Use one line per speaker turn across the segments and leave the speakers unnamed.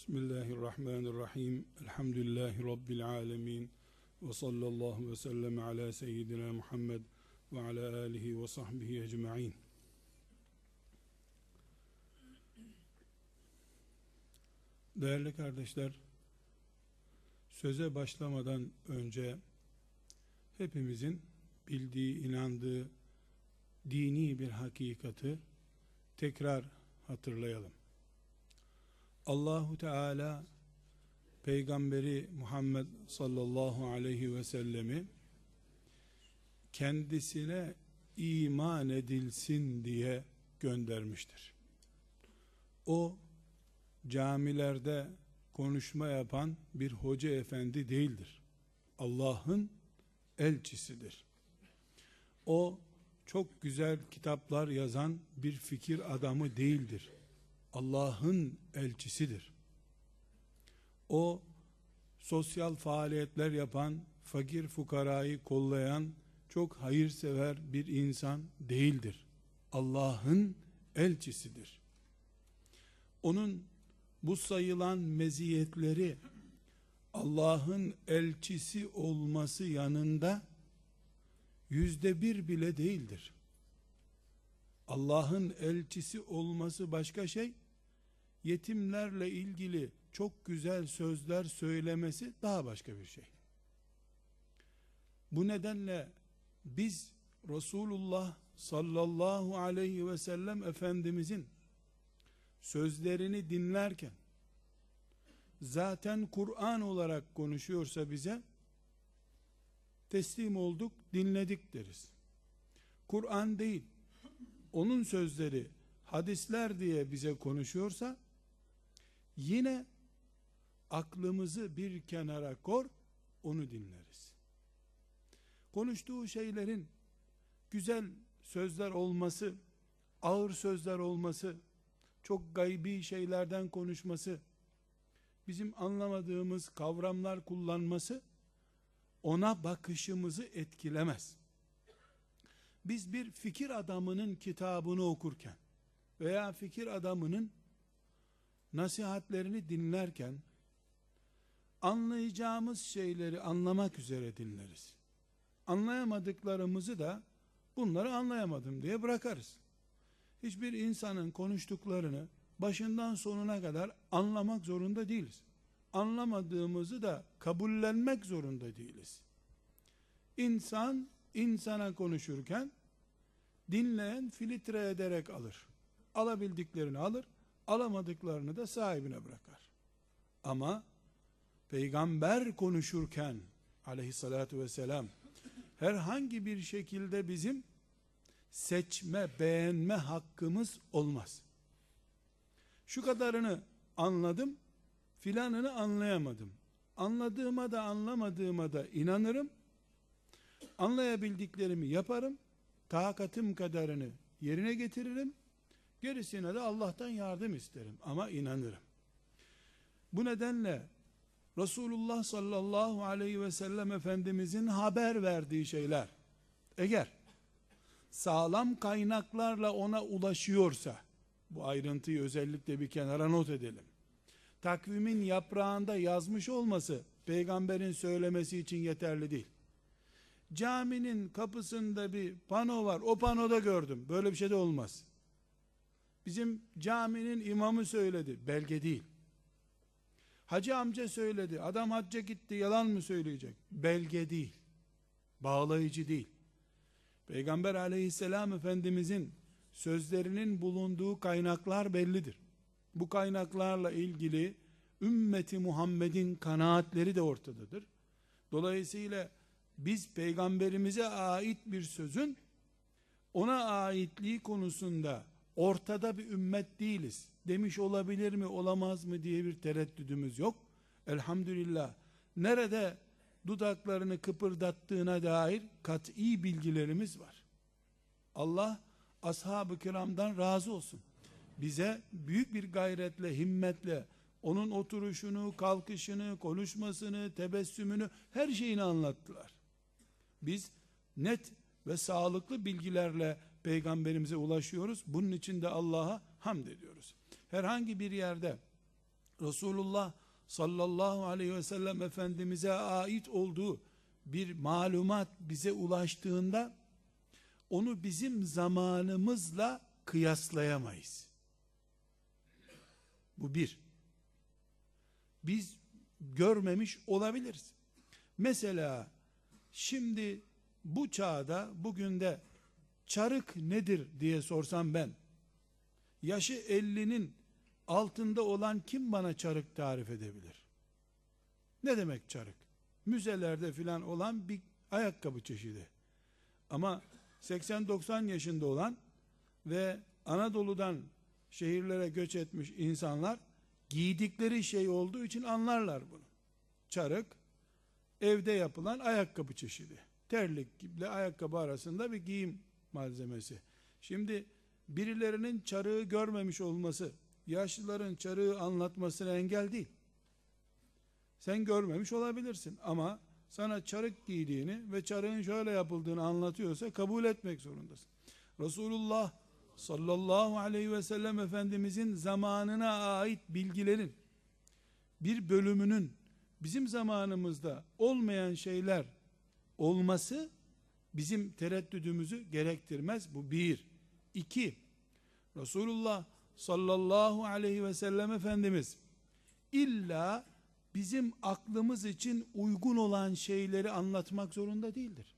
Bismillahirrahmanirrahim. Elhamdülillahi Rabbil alemin. Ve sallallahu ve sellem ala seyyidina Muhammed ve ala alihi ve sahbihi ecma'in. Değerli kardeşler, söze başlamadan önce hepimizin bildiği, inandığı dini bir hakikati tekrar hatırlayalım. Allahu Teala Peygamberi Muhammed sallallahu aleyhi ve sellemi kendisine iman edilsin diye göndermiştir. O camilerde konuşma yapan bir hoca efendi değildir. Allah'ın elçisidir. O çok güzel kitaplar yazan bir fikir adamı değildir. Allah'ın elçisidir. O sosyal faaliyetler yapan, fakir fukarayı kollayan, çok hayırsever bir insan değildir. Allah'ın elçisidir. Onun bu sayılan meziyetleri Allah'ın elçisi olması yanında yüzde bir bile değildir. Allah'ın elçisi olması başka şey, yetimlerle ilgili çok güzel sözler söylemesi daha başka bir şey. Bu nedenle biz Resulullah sallallahu aleyhi ve sellem Efendimizin sözlerini dinlerken zaten Kur'an olarak konuşuyorsa bize teslim olduk, dinledik deriz. Kur'an değil, onun sözleri hadisler diye bize konuşuyorsa yine aklımızı bir kenara kor onu dinleriz. Konuştuğu şeylerin güzel sözler olması, ağır sözler olması, çok gaybi şeylerden konuşması, bizim anlamadığımız kavramlar kullanması ona bakışımızı etkilemez. Biz bir fikir adamının kitabını okurken veya fikir adamının nasihatlerini dinlerken anlayacağımız şeyleri anlamak üzere dinleriz. Anlayamadıklarımızı da bunları anlayamadım diye bırakarız. Hiçbir insanın konuştuklarını başından sonuna kadar anlamak zorunda değiliz. Anlamadığımızı da kabullenmek zorunda değiliz. İnsan insana konuşurken dinleyen filtre ederek alır. Alabildiklerini alır, alamadıklarını da sahibine bırakar. Ama peygamber konuşurken aleyhissalatü vesselam herhangi bir şekilde bizim seçme, beğenme hakkımız olmaz. Şu kadarını anladım, filanını anlayamadım. Anladığıma da anlamadığıma da inanırım. Anlayabildiklerimi yaparım. Takatım kadarını yerine getiririm. Gerisine de Allah'tan yardım isterim ama inanırım. Bu nedenle Resulullah sallallahu aleyhi ve sellem Efendimizin haber verdiği şeyler eğer sağlam kaynaklarla ona ulaşıyorsa bu ayrıntıyı özellikle bir kenara not edelim. Takvimin yaprağında yazmış olması peygamberin söylemesi için yeterli değil. Caminin kapısında bir pano var. O panoda gördüm. Böyle bir şey de olmaz. Bizim caminin imamı söyledi. Belge değil. Hacı amca söyledi. Adam hacca gitti. Yalan mı söyleyecek? Belge değil. Bağlayıcı değil. Peygamber aleyhisselam efendimizin sözlerinin bulunduğu kaynaklar bellidir. Bu kaynaklarla ilgili ümmeti Muhammed'in kanaatleri de ortadadır. Dolayısıyla biz peygamberimize ait bir sözün ona aitliği konusunda ortada bir ümmet değiliz demiş olabilir mi olamaz mı diye bir tereddüdümüz yok. Elhamdülillah nerede dudaklarını kıpırdattığına dair kat'i bilgilerimiz var. Allah ashab-ı kiramdan razı olsun. Bize büyük bir gayretle, himmetle onun oturuşunu, kalkışını, konuşmasını, tebessümünü, her şeyini anlattılar. Biz net ve sağlıklı bilgilerle peygamberimize ulaşıyoruz. Bunun için de Allah'a hamd ediyoruz. Herhangi bir yerde Resulullah sallallahu aleyhi ve sellem Efendimiz'e ait olduğu bir malumat bize ulaştığında onu bizim zamanımızla kıyaslayamayız. Bu bir. Biz görmemiş olabiliriz. Mesela şimdi bu çağda bugün de çarık nedir diye sorsam ben yaşı 50'nin altında olan kim bana çarık tarif edebilir? Ne demek çarık? Müzelerde filan olan bir ayakkabı çeşidi. Ama 80-90 yaşında olan ve Anadolu'dan şehirlere göç etmiş insanlar giydikleri şey olduğu için anlarlar bunu. Çarık evde yapılan ayakkabı çeşidi. Terlik ile ayakkabı arasında bir giyim malzemesi. Şimdi birilerinin çarığı görmemiş olması yaşlıların çarığı anlatmasına engel değil. Sen görmemiş olabilirsin ama sana çarık giydiğini ve çarığın şöyle yapıldığını anlatıyorsa kabul etmek zorundasın. Resulullah sallallahu aleyhi ve sellem Efendimizin zamanına ait bilgilerin bir bölümünün bizim zamanımızda olmayan şeyler olması bizim tereddüdümüzü gerektirmez. Bu bir. İki, Resulullah sallallahu aleyhi ve sellem Efendimiz illa bizim aklımız için uygun olan şeyleri anlatmak zorunda değildir.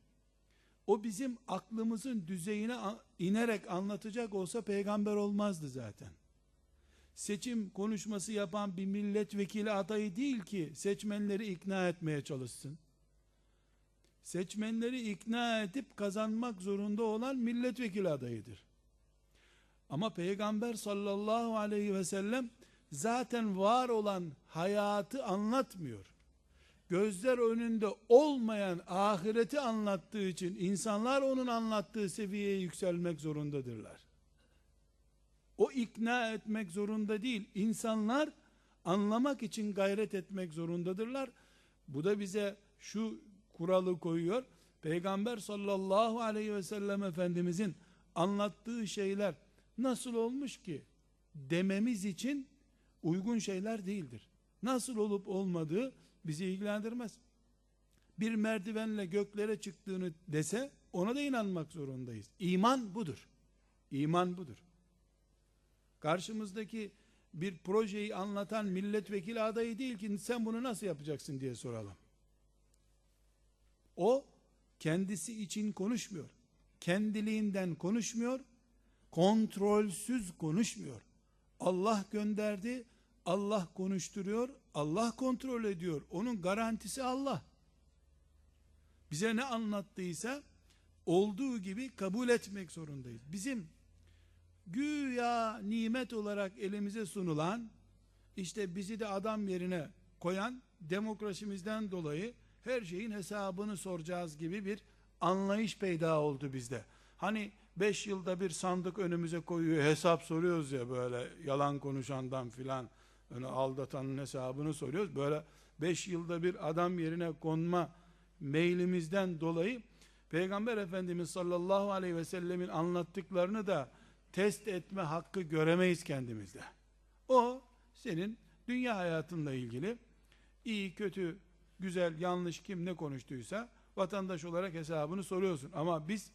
O bizim aklımızın düzeyine inerek anlatacak olsa peygamber olmazdı zaten. Seçim konuşması yapan bir milletvekili adayı değil ki seçmenleri ikna etmeye çalışsın. Seçmenleri ikna edip kazanmak zorunda olan milletvekili adayıdır. Ama Peygamber sallallahu aleyhi ve sellem zaten var olan hayatı anlatmıyor. Gözler önünde olmayan ahireti anlattığı için insanlar onun anlattığı seviyeye yükselmek zorundadırlar. O ikna etmek zorunda değil. İnsanlar anlamak için gayret etmek zorundadırlar. Bu da bize şu kuralı koyuyor. Peygamber sallallahu aleyhi ve sellem Efendimizin anlattığı şeyler nasıl olmuş ki dememiz için uygun şeyler değildir. Nasıl olup olmadığı bizi ilgilendirmez. Bir merdivenle göklere çıktığını dese ona da inanmak zorundayız. İman budur. İman budur. Karşımızdaki bir projeyi anlatan milletvekili adayı değil ki sen bunu nasıl yapacaksın diye soralım. O kendisi için konuşmuyor. Kendiliğinden konuşmuyor kontrolsüz konuşmuyor. Allah gönderdi, Allah konuşturuyor, Allah kontrol ediyor. Onun garantisi Allah. Bize ne anlattıysa olduğu gibi kabul etmek zorundayız. Bizim güya nimet olarak elimize sunulan işte bizi de adam yerine koyan demokrasimizden dolayı her şeyin hesabını soracağız gibi bir anlayış peyda oldu bizde. Hani beş yılda bir sandık önümüze koyuyor hesap soruyoruz ya böyle yalan konuşandan filan onu aldatanın hesabını soruyoruz böyle beş yılda bir adam yerine konma meylimizden dolayı Peygamber Efendimiz sallallahu aleyhi ve sellemin anlattıklarını da test etme hakkı göremeyiz kendimizde. O senin dünya hayatınla ilgili iyi kötü güzel yanlış kim ne konuştuysa vatandaş olarak hesabını soruyorsun ama biz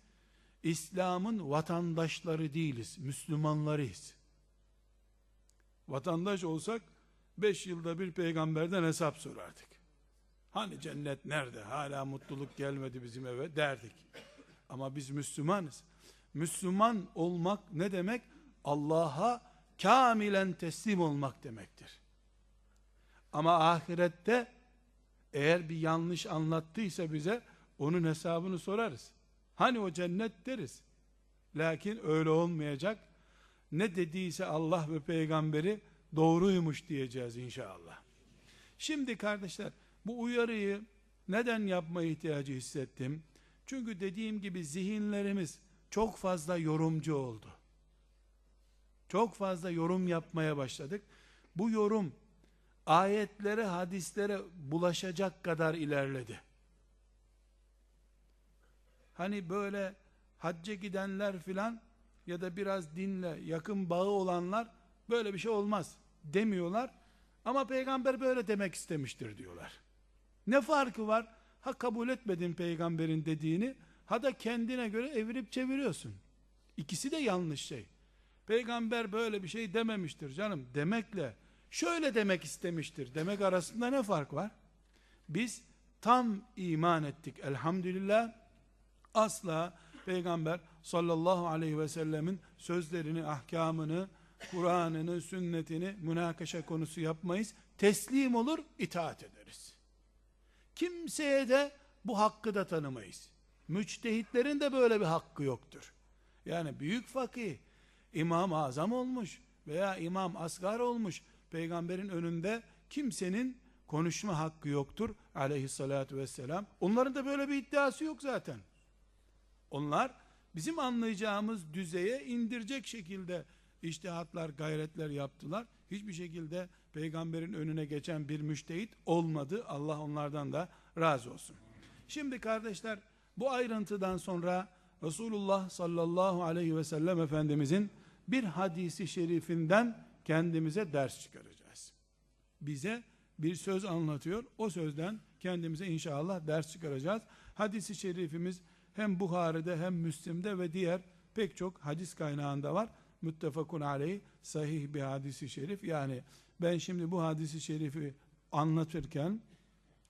İslam'ın vatandaşları değiliz, Müslümanlarıyız. Vatandaş olsak, beş yılda bir peygamberden hesap sorardık. Hani cennet nerede, hala mutluluk gelmedi bizim eve derdik. Ama biz Müslümanız. Müslüman olmak ne demek? Allah'a kamilen teslim olmak demektir. Ama ahirette eğer bir yanlış anlattıysa bize onun hesabını sorarız. Hani o cennet deriz. Lakin öyle olmayacak. Ne dediyse Allah ve peygamberi doğruymuş diyeceğiz inşallah. Şimdi kardeşler bu uyarıyı neden yapma ihtiyacı hissettim? Çünkü dediğim gibi zihinlerimiz çok fazla yorumcu oldu. Çok fazla yorum yapmaya başladık. Bu yorum ayetlere, hadislere bulaşacak kadar ilerledi. Hani böyle hacca gidenler filan ya da biraz dinle yakın bağı olanlar böyle bir şey olmaz demiyorlar. Ama peygamber böyle demek istemiştir diyorlar. Ne farkı var? Ha kabul etmedin peygamberin dediğini, ha da kendine göre evirip çeviriyorsun. İkisi de yanlış şey. Peygamber böyle bir şey dememiştir canım demekle şöyle demek istemiştir demek arasında ne fark var? Biz tam iman ettik elhamdülillah. Asla peygamber sallallahu aleyhi ve sellemin sözlerini, ahkamını, Kur'an'ını, sünnetini münakaşa konusu yapmayız. Teslim olur, itaat ederiz. Kimseye de bu hakkı da tanımayız. Müçtehitlerin de böyle bir hakkı yoktur. Yani büyük fakih, İmam-ı Azam olmuş veya İmam Asgar olmuş, peygamberin önünde kimsenin konuşma hakkı yoktur aleyhissalatü vesselam. Onların da böyle bir iddiası yok zaten. Onlar bizim anlayacağımız düzeye indirecek şekilde iştihatlar, gayretler yaptılar. Hiçbir şekilde peygamberin önüne geçen bir müştehit olmadı. Allah onlardan da razı olsun. Şimdi kardeşler bu ayrıntıdan sonra Resulullah sallallahu aleyhi ve sellem Efendimizin bir hadisi şerifinden kendimize ders çıkaracağız. Bize bir söz anlatıyor. O sözden kendimize inşallah ders çıkaracağız. Hadisi şerifimiz hem Buhari'de hem Müslim'de ve diğer pek çok hadis kaynağında var. Müttefakun aleyh sahih bir hadisi şerif. Yani ben şimdi bu hadisi şerifi anlatırken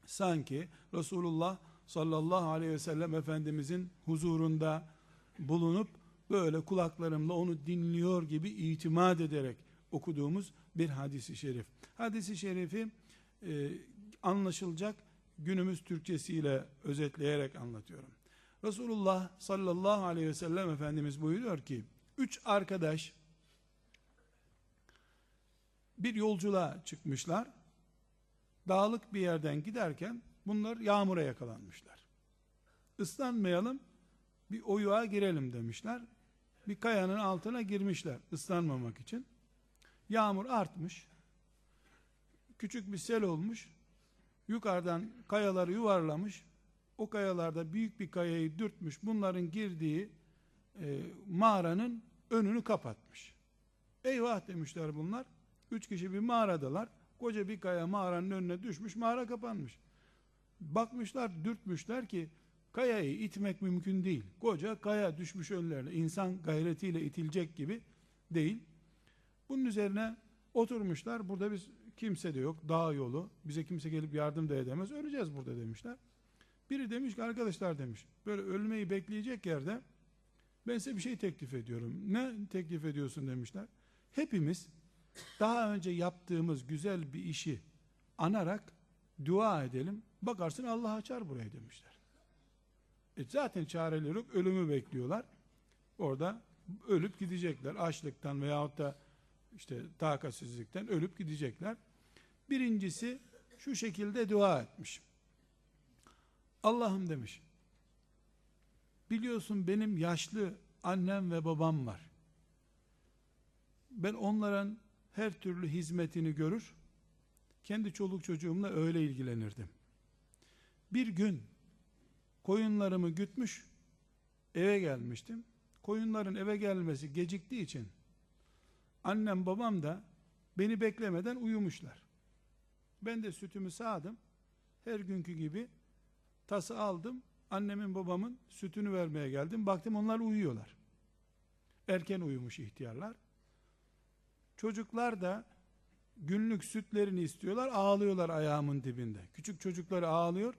sanki Resulullah sallallahu aleyhi ve sellem Efendimizin huzurunda bulunup böyle kulaklarımla onu dinliyor gibi itimat ederek okuduğumuz bir hadisi şerif. Hadisi şerifi e, anlaşılacak günümüz Türkçesiyle özetleyerek anlatıyorum. Resulullah sallallahu aleyhi ve sellem Efendimiz buyuruyor ki, üç arkadaş bir yolculuğa çıkmışlar. Dağlık bir yerden giderken bunlar yağmura yakalanmışlar. Islanmayalım, bir oyuğa girelim demişler. Bir kayanın altına girmişler ıslanmamak için. Yağmur artmış. Küçük bir sel olmuş. Yukarıdan kayaları yuvarlamış. O kayalarda büyük bir kayayı dürtmüş. Bunların girdiği e, mağaranın önünü kapatmış. Eyvah demişler bunlar. Üç kişi bir mağaradalar. Koca bir kaya mağaranın önüne düşmüş. Mağara kapanmış. Bakmışlar, dürtmüşler ki kayayı itmek mümkün değil. Koca kaya düşmüş önlerine. İnsan gayretiyle itilecek gibi değil. Bunun üzerine oturmuşlar. Burada biz kimse de yok. Dağ yolu. Bize kimse gelip yardım da edemez. Öleceğiz burada demişler. Biri demiş ki arkadaşlar demiş. Böyle ölmeyi bekleyecek yerde ben size bir şey teklif ediyorum. Ne teklif ediyorsun demişler. Hepimiz daha önce yaptığımız güzel bir işi anarak dua edelim. Bakarsın Allah açar burayı demişler. E zaten çareleri yok. Ölümü bekliyorlar. Orada ölüp gidecekler. Açlıktan veyahut da işte takatsizlikten ölüp gidecekler. Birincisi şu şekilde dua etmiş. Allah'ım demiş. Biliyorsun benim yaşlı annem ve babam var. Ben onların her türlü hizmetini görür, kendi çoluk çocuğumla öyle ilgilenirdim. Bir gün koyunlarımı gütmüş, eve gelmiştim. Koyunların eve gelmesi geciktiği için annem babam da beni beklemeden uyumuşlar. Ben de sütümü sağdım. Her günkü gibi tası aldım. Annemin babamın sütünü vermeye geldim. Baktım onlar uyuyorlar. Erken uyumuş ihtiyarlar. Çocuklar da günlük sütlerini istiyorlar. Ağlıyorlar ayağımın dibinde. Küçük çocukları ağlıyor.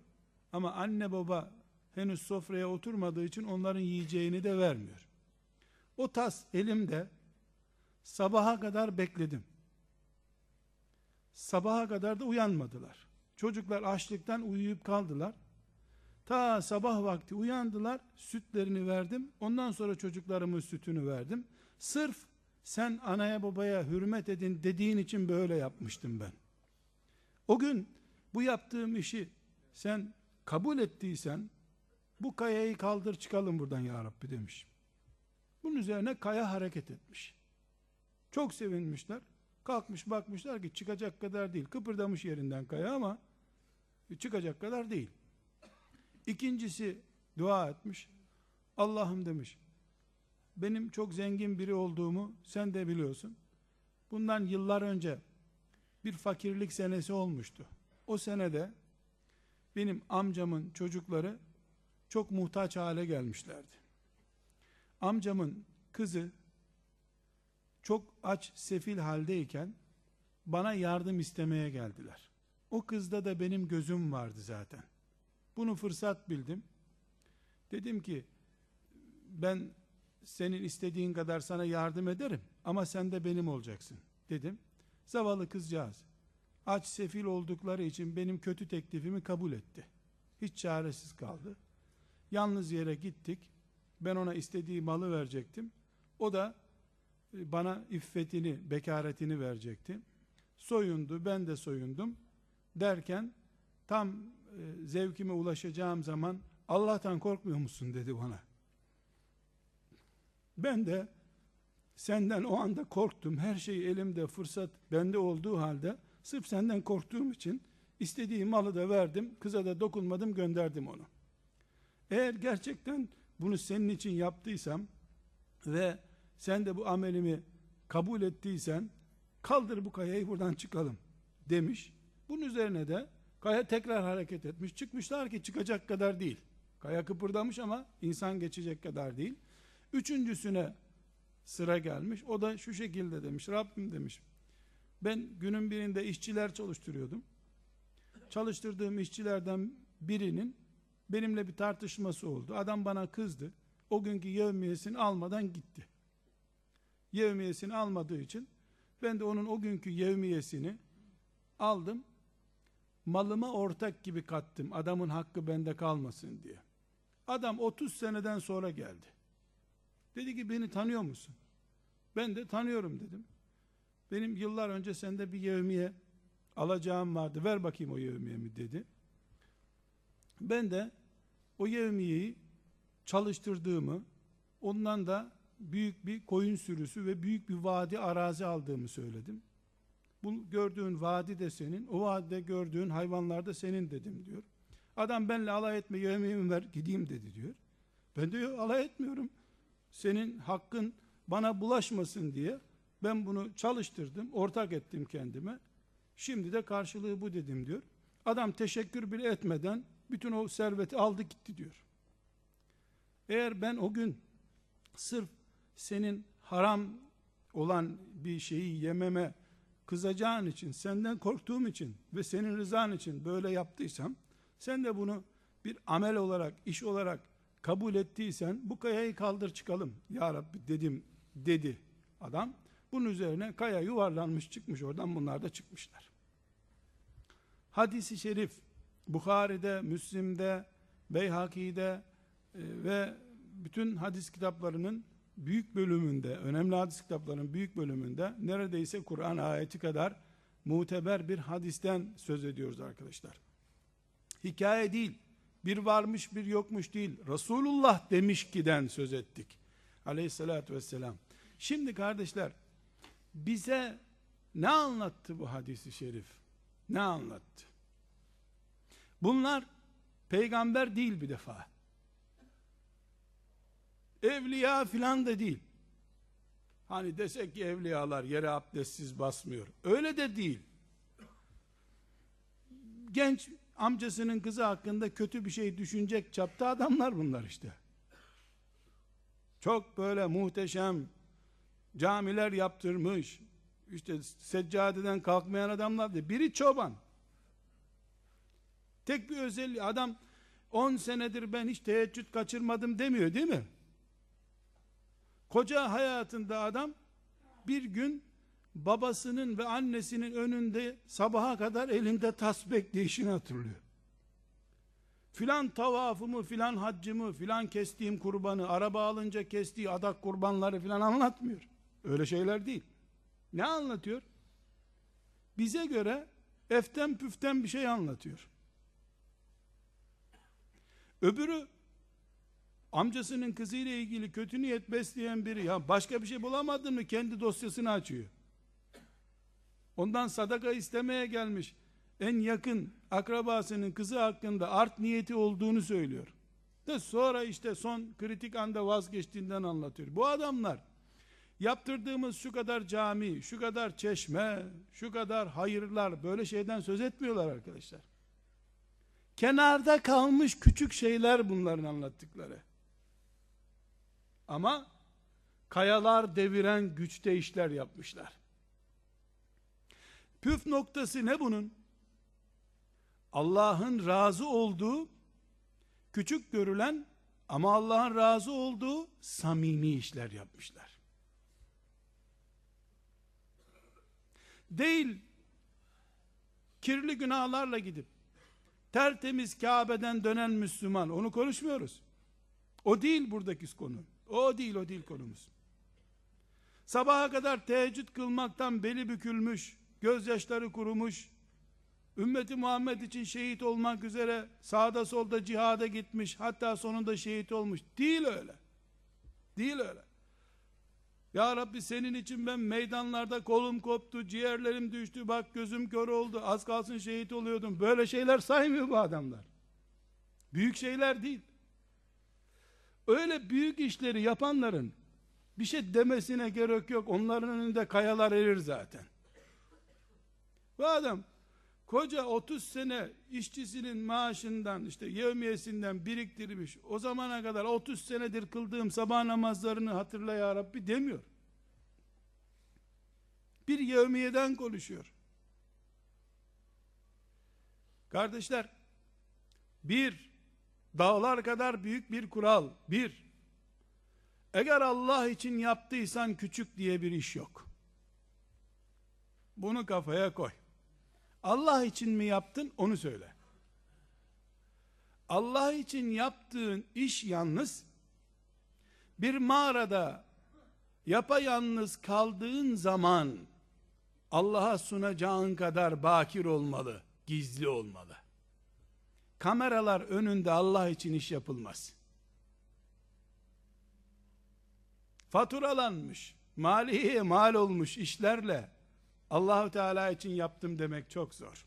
Ama anne baba henüz sofraya oturmadığı için onların yiyeceğini de vermiyor. O tas elimde sabaha kadar bekledim. Sabaha kadar da uyanmadılar. Çocuklar açlıktan uyuyup kaldılar. Ta sabah vakti uyandılar, sütlerini verdim. Ondan sonra çocuklarımın sütünü verdim. Sırf sen anaya babaya hürmet edin dediğin için böyle yapmıştım ben. O gün bu yaptığım işi sen kabul ettiysen bu kayayı kaldır çıkalım buradan ya Rabbi demiş. Bunun üzerine kaya hareket etmiş. Çok sevinmişler. Kalkmış bakmışlar ki çıkacak kadar değil. Kıpırdamış yerinden kaya ama çıkacak kadar değil. İkincisi dua etmiş. Allah'ım demiş. Benim çok zengin biri olduğumu sen de biliyorsun. Bundan yıllar önce bir fakirlik senesi olmuştu. O senede benim amcamın çocukları çok muhtaç hale gelmişlerdi. Amcamın kızı çok aç, sefil haldeyken bana yardım istemeye geldiler. O kızda da benim gözüm vardı zaten. Bunu fırsat bildim. Dedim ki ben senin istediğin kadar sana yardım ederim ama sen de benim olacaksın dedim. Zavallı kızcağız aç sefil oldukları için benim kötü teklifimi kabul etti. Hiç çaresiz kaldı. Yalnız yere gittik. Ben ona istediği malı verecektim. O da bana iffetini, bekaretini verecekti. Soyundu, ben de soyundum. Derken tam e, zevkime ulaşacağım zaman Allah'tan korkmuyor musun dedi bana. Ben de senden o anda korktum. Her şey elimde, fırsat bende olduğu halde sırf senden korktuğum için istediğim malı da verdim. Kıza da dokunmadım, gönderdim onu. Eğer gerçekten bunu senin için yaptıysam ve sen de bu amelimi kabul ettiysen kaldır bu kayayı buradan çıkalım demiş. Bunun üzerine de kaya tekrar hareket etmiş. Çıkmışlar ki çıkacak kadar değil. Kaya kıpırdamış ama insan geçecek kadar değil. Üçüncüsüne sıra gelmiş. O da şu şekilde demiş. Rabbim demiş. Ben günün birinde işçiler çalıştırıyordum. Çalıştırdığım işçilerden birinin benimle bir tartışması oldu. Adam bana kızdı. O günkü yevmiyesini almadan gitti. Yevmiyesini almadığı için ben de onun o günkü yevmiyesini aldım. Malıma ortak gibi kattım. Adamın hakkı bende kalmasın diye. Adam 30 seneden sonra geldi. Dedi ki beni tanıyor musun? Ben de tanıyorum dedim. Benim yıllar önce sende bir yevmiye alacağım vardı. Ver bakayım o yevmiyemi dedi. Ben de o yevmiyeyi çalıştırdığımı, ondan da büyük bir koyun sürüsü ve büyük bir vadi arazi aldığımı söyledim. Bu gördüğün vadi de senin, o vadide gördüğün hayvanlar da senin dedim diyor. Adam benle alay etme, yevmiyemi ver, gideyim dedi diyor. Ben de alay etmiyorum. Senin hakkın bana bulaşmasın diye ben bunu çalıştırdım, ortak ettim kendime. Şimdi de karşılığı bu dedim diyor. Adam teşekkür bile etmeden bütün o serveti aldı gitti diyor. Eğer ben o gün sırf senin haram olan bir şeyi yememe kızacağın için, senden korktuğum için ve senin rızan için böyle yaptıysam, sen de bunu bir amel olarak, iş olarak kabul ettiysen, bu kayayı kaldır çıkalım ya Rabbi dedim, dedi adam. Bunun üzerine kaya yuvarlanmış çıkmış oradan bunlar da çıkmışlar. Hadisi şerif Bukhari'de, Müslim'de, Beyhaki'de e, ve bütün hadis kitaplarının büyük bölümünde, önemli hadis kitaplarının büyük bölümünde neredeyse Kur'an ayeti kadar muteber bir hadisten söz ediyoruz arkadaşlar. Hikaye değil, bir varmış bir yokmuş değil, Resulullah demiş giden söz ettik. Aleyhissalatü vesselam. Şimdi kardeşler, bize ne anlattı bu hadisi şerif? Ne anlattı? Bunlar peygamber değil bir defa. Evliya filan da değil. Hani desek ki evliyalar yere abdestsiz basmıyor. Öyle de değil. Genç amcasının kızı hakkında kötü bir şey düşünecek çapta adamlar bunlar işte. Çok böyle muhteşem camiler yaptırmış. İşte seccadeden kalkmayan adamlar değil. Biri çoban. Tek bir özelliği adam 10 senedir ben hiç teheccüd kaçırmadım demiyor değil mi? Koca hayatında adam bir gün babasının ve annesinin önünde sabaha kadar elinde tasbih bekleyişini hatırlıyor. Filan tavafımı, filan haccımı, filan kestiğim kurbanı, araba alınca kestiği adak kurbanları filan anlatmıyor. Öyle şeyler değil. Ne anlatıyor? Bize göre eften püften bir şey anlatıyor. Öbürü amcasının kızıyla ilgili kötü niyet besleyen biri ya başka bir şey bulamadın mı kendi dosyasını açıyor. Ondan sadaka istemeye gelmiş en yakın akrabasının kızı hakkında art niyeti olduğunu söylüyor. De sonra işte son kritik anda vazgeçtiğinden anlatıyor. Bu adamlar Yaptırdığımız şu kadar cami, şu kadar çeşme, şu kadar hayırlar böyle şeyden söz etmiyorlar arkadaşlar. Kenarda kalmış küçük şeyler bunların anlattıkları. Ama kayalar deviren güçte işler yapmışlar. Püf noktası ne bunun? Allah'ın razı olduğu küçük görülen ama Allah'ın razı olduğu samimi işler yapmışlar. Değil kirli günahlarla gidip tertemiz Kabe'den dönen Müslüman onu konuşmuyoruz. O değil buradaki konu. O değil o değil konumuz. Sabaha kadar teheccüd kılmaktan beli bükülmüş, gözyaşları kurumuş, ümmeti Muhammed için şehit olmak üzere sağda solda cihada gitmiş, hatta sonunda şehit olmuş. Değil öyle. Değil öyle. Ya Rabbi senin için ben meydanlarda kolum koptu, ciğerlerim düştü, bak gözüm kör oldu, az kalsın şehit oluyordum. Böyle şeyler saymıyor bu adamlar. Büyük şeyler değil. Öyle büyük işleri yapanların bir şey demesine gerek yok. Onların önünde kayalar erir zaten. Bu adam koca 30 sene işçisinin maaşından işte yevmiyesinden biriktirmiş. O zamana kadar 30 senedir kıldığım sabah namazlarını hatırla ya Rabbi demiyor. Bir yevmiyeden konuşuyor. Kardeşler, bir, dağlar kadar büyük bir kural, bir, eğer Allah için yaptıysan küçük diye bir iş yok. Bunu kafaya koy. Allah için mi yaptın onu söyle. Allah için yaptığın iş yalnız bir mağarada yapayalnız kaldığın zaman Allah'a sunacağın kadar bakir olmalı, gizli olmalı. Kameralar önünde Allah için iş yapılmaz. Faturalanmış, maliyeye mal olmuş işlerle Allahu Teala için yaptım demek çok zor.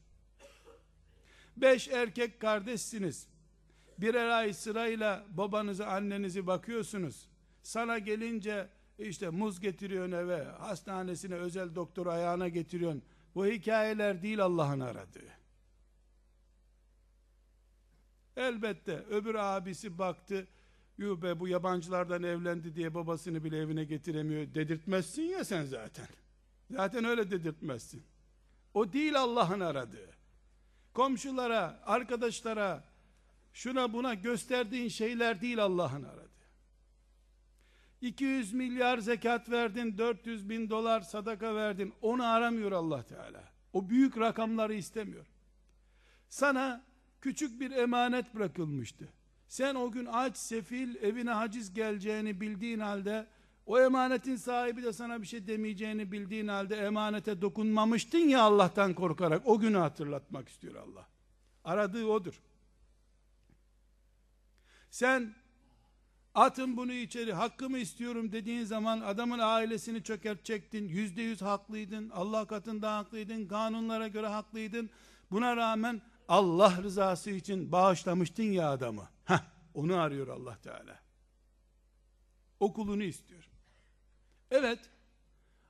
Beş erkek kardeşsiniz. Birer ay sırayla babanızı annenizi bakıyorsunuz. Sana gelince işte muz getiriyorsun eve, hastanesine özel doktor ayağına getiriyorsun. Bu hikayeler değil Allah'ın aradığı. Elbette öbür abisi baktı, yuh be bu yabancılardan evlendi diye babasını bile evine getiremiyor dedirtmezsin ya sen zaten. Zaten öyle dedirtmezsin. O değil Allah'ın aradığı. Komşulara, arkadaşlara, şuna buna gösterdiğin şeyler değil Allah'ın aradığı. 200 milyar zekat verdin, 400 bin dolar sadaka verdin, onu aramıyor Allah Teala. O büyük rakamları istemiyor. Sana küçük bir emanet bırakılmıştı. Sen o gün aç, sefil, evine haciz geleceğini bildiğin halde, o emanetin sahibi de sana bir şey demeyeceğini bildiğin halde emanete dokunmamıştın ya Allah'tan korkarak o günü hatırlatmak istiyor Allah. Aradığı odur. Sen atın bunu içeri hakkımı istiyorum dediğin zaman adamın ailesini çökertecektin. Yüzde yüz haklıydın. Allah katında haklıydın. Kanunlara göre haklıydın. Buna rağmen Allah rızası için bağışlamıştın ya adamı. Heh, onu arıyor Allah Teala. Okulunu istiyor. Evet,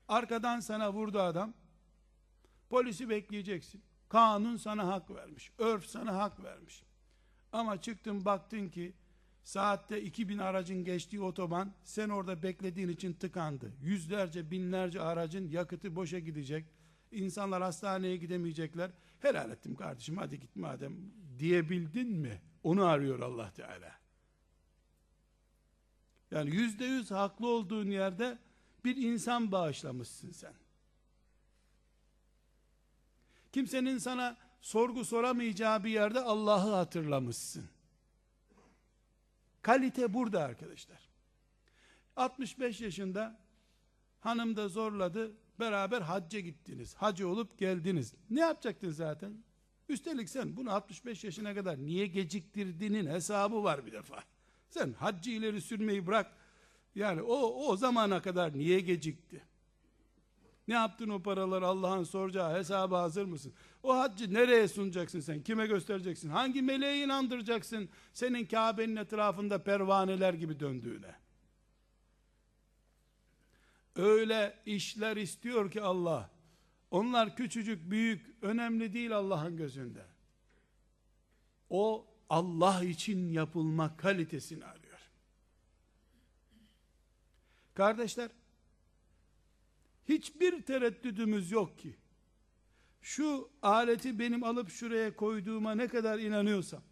arkadan sana vurdu adam. Polisi bekleyeceksin. Kanun sana hak vermiş. Örf sana hak vermiş. Ama çıktın baktın ki saatte 2000 aracın geçtiği otoban sen orada beklediğin için tıkandı. Yüzlerce binlerce aracın yakıtı boşa gidecek. İnsanlar hastaneye gidemeyecekler. Helal ettim kardeşim hadi git madem diyebildin mi? Onu arıyor Allah Teala. Yani yüzde yüz haklı olduğun yerde bir insan bağışlamışsın sen. Kimsenin sana sorgu soramayacağı bir yerde Allah'ı hatırlamışsın. Kalite burada arkadaşlar. 65 yaşında hanım da zorladı. Beraber hacca gittiniz. Hacı olup geldiniz. Ne yapacaktın zaten? Üstelik sen bunu 65 yaşına kadar niye geciktirdiğinin hesabı var bir defa. Sen haccı ileri sürmeyi bırak. Yani o, o zamana kadar niye gecikti? Ne yaptın o paraları Allah'ın soracağı hesabı hazır mısın? O haccı nereye sunacaksın sen? Kime göstereceksin? Hangi meleği inandıracaksın senin Kabe'nin etrafında pervaneler gibi döndüğüne? Öyle işler istiyor ki Allah. Onlar küçücük, büyük, önemli değil Allah'ın gözünde. O Allah için yapılma kalitesini arıyor. Kardeşler, hiçbir tereddüdümüz yok ki, şu aleti benim alıp şuraya koyduğuma ne kadar inanıyorsam,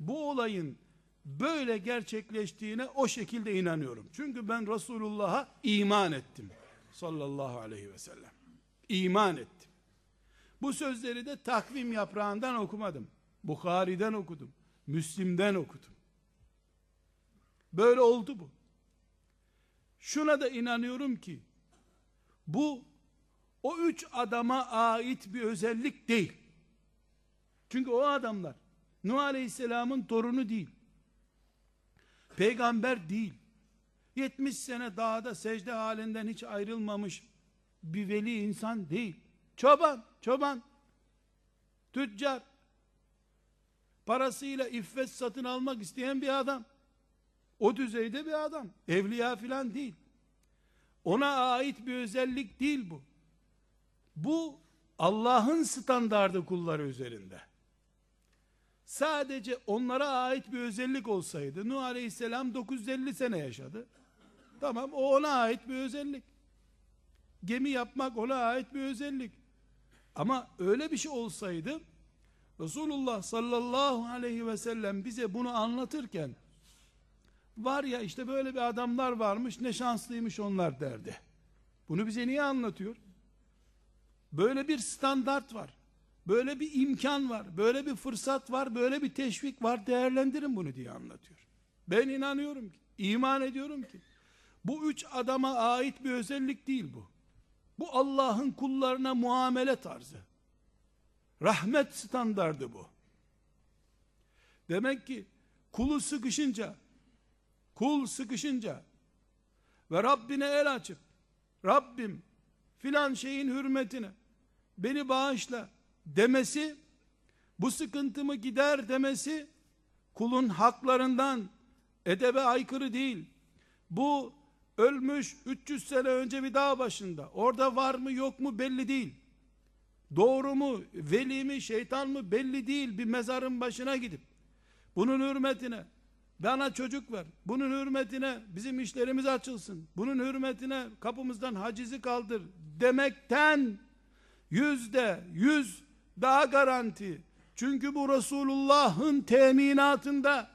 bu olayın böyle gerçekleştiğine o şekilde inanıyorum. Çünkü ben Resulullah'a iman ettim. Sallallahu aleyhi ve sellem. İman ettim. Bu sözleri de takvim yaprağından okumadım. Bukhari'den okudum. Müslim'den okudum. Böyle oldu bu. Şuna da inanıyorum ki bu o üç adama ait bir özellik değil. Çünkü o adamlar Nuh Aleyhisselam'ın torunu değil. Peygamber değil. 70 sene dağda secde halinden hiç ayrılmamış bir veli insan değil. Çoban, çoban, tüccar, parasıyla iffet satın almak isteyen bir adam. O düzeyde bir adam. Evliya filan değil. Ona ait bir özellik değil bu. Bu Allah'ın standardı kulları üzerinde. Sadece onlara ait bir özellik olsaydı, Nuh Aleyhisselam 950 sene yaşadı. Tamam, o ona ait bir özellik. Gemi yapmak ona ait bir özellik. Ama öyle bir şey olsaydı, Resulullah sallallahu aleyhi ve sellem bize bunu anlatırken, var ya işte böyle bir adamlar varmış, ne şanslıymış onlar derdi. Bunu bize niye anlatıyor? Böyle bir standart var. Böyle bir imkan var, böyle bir fırsat var, böyle bir teşvik var, değerlendirin bunu diye anlatıyor. Ben inanıyorum ki, iman ediyorum ki, bu üç adama ait bir özellik değil bu. Bu Allah'ın kullarına muamele tarzı. Rahmet standardı bu. Demek ki kulu sıkışınca, kul sıkışınca ve Rabbine el açıp, Rabbim filan şeyin hürmetine beni bağışla, demesi, bu sıkıntımı gider demesi, kulun haklarından edebe aykırı değil. Bu ölmüş 300 sene önce bir dağ başında. Orada var mı yok mu belli değil. Doğru mu, veli mi, şeytan mı belli değil. Bir mezarın başına gidip bunun hürmetine bana çocuk ver. Bunun hürmetine bizim işlerimiz açılsın. Bunun hürmetine kapımızdan hacizi kaldır demekten yüzde yüz daha garanti. Çünkü bu Resulullah'ın teminatında.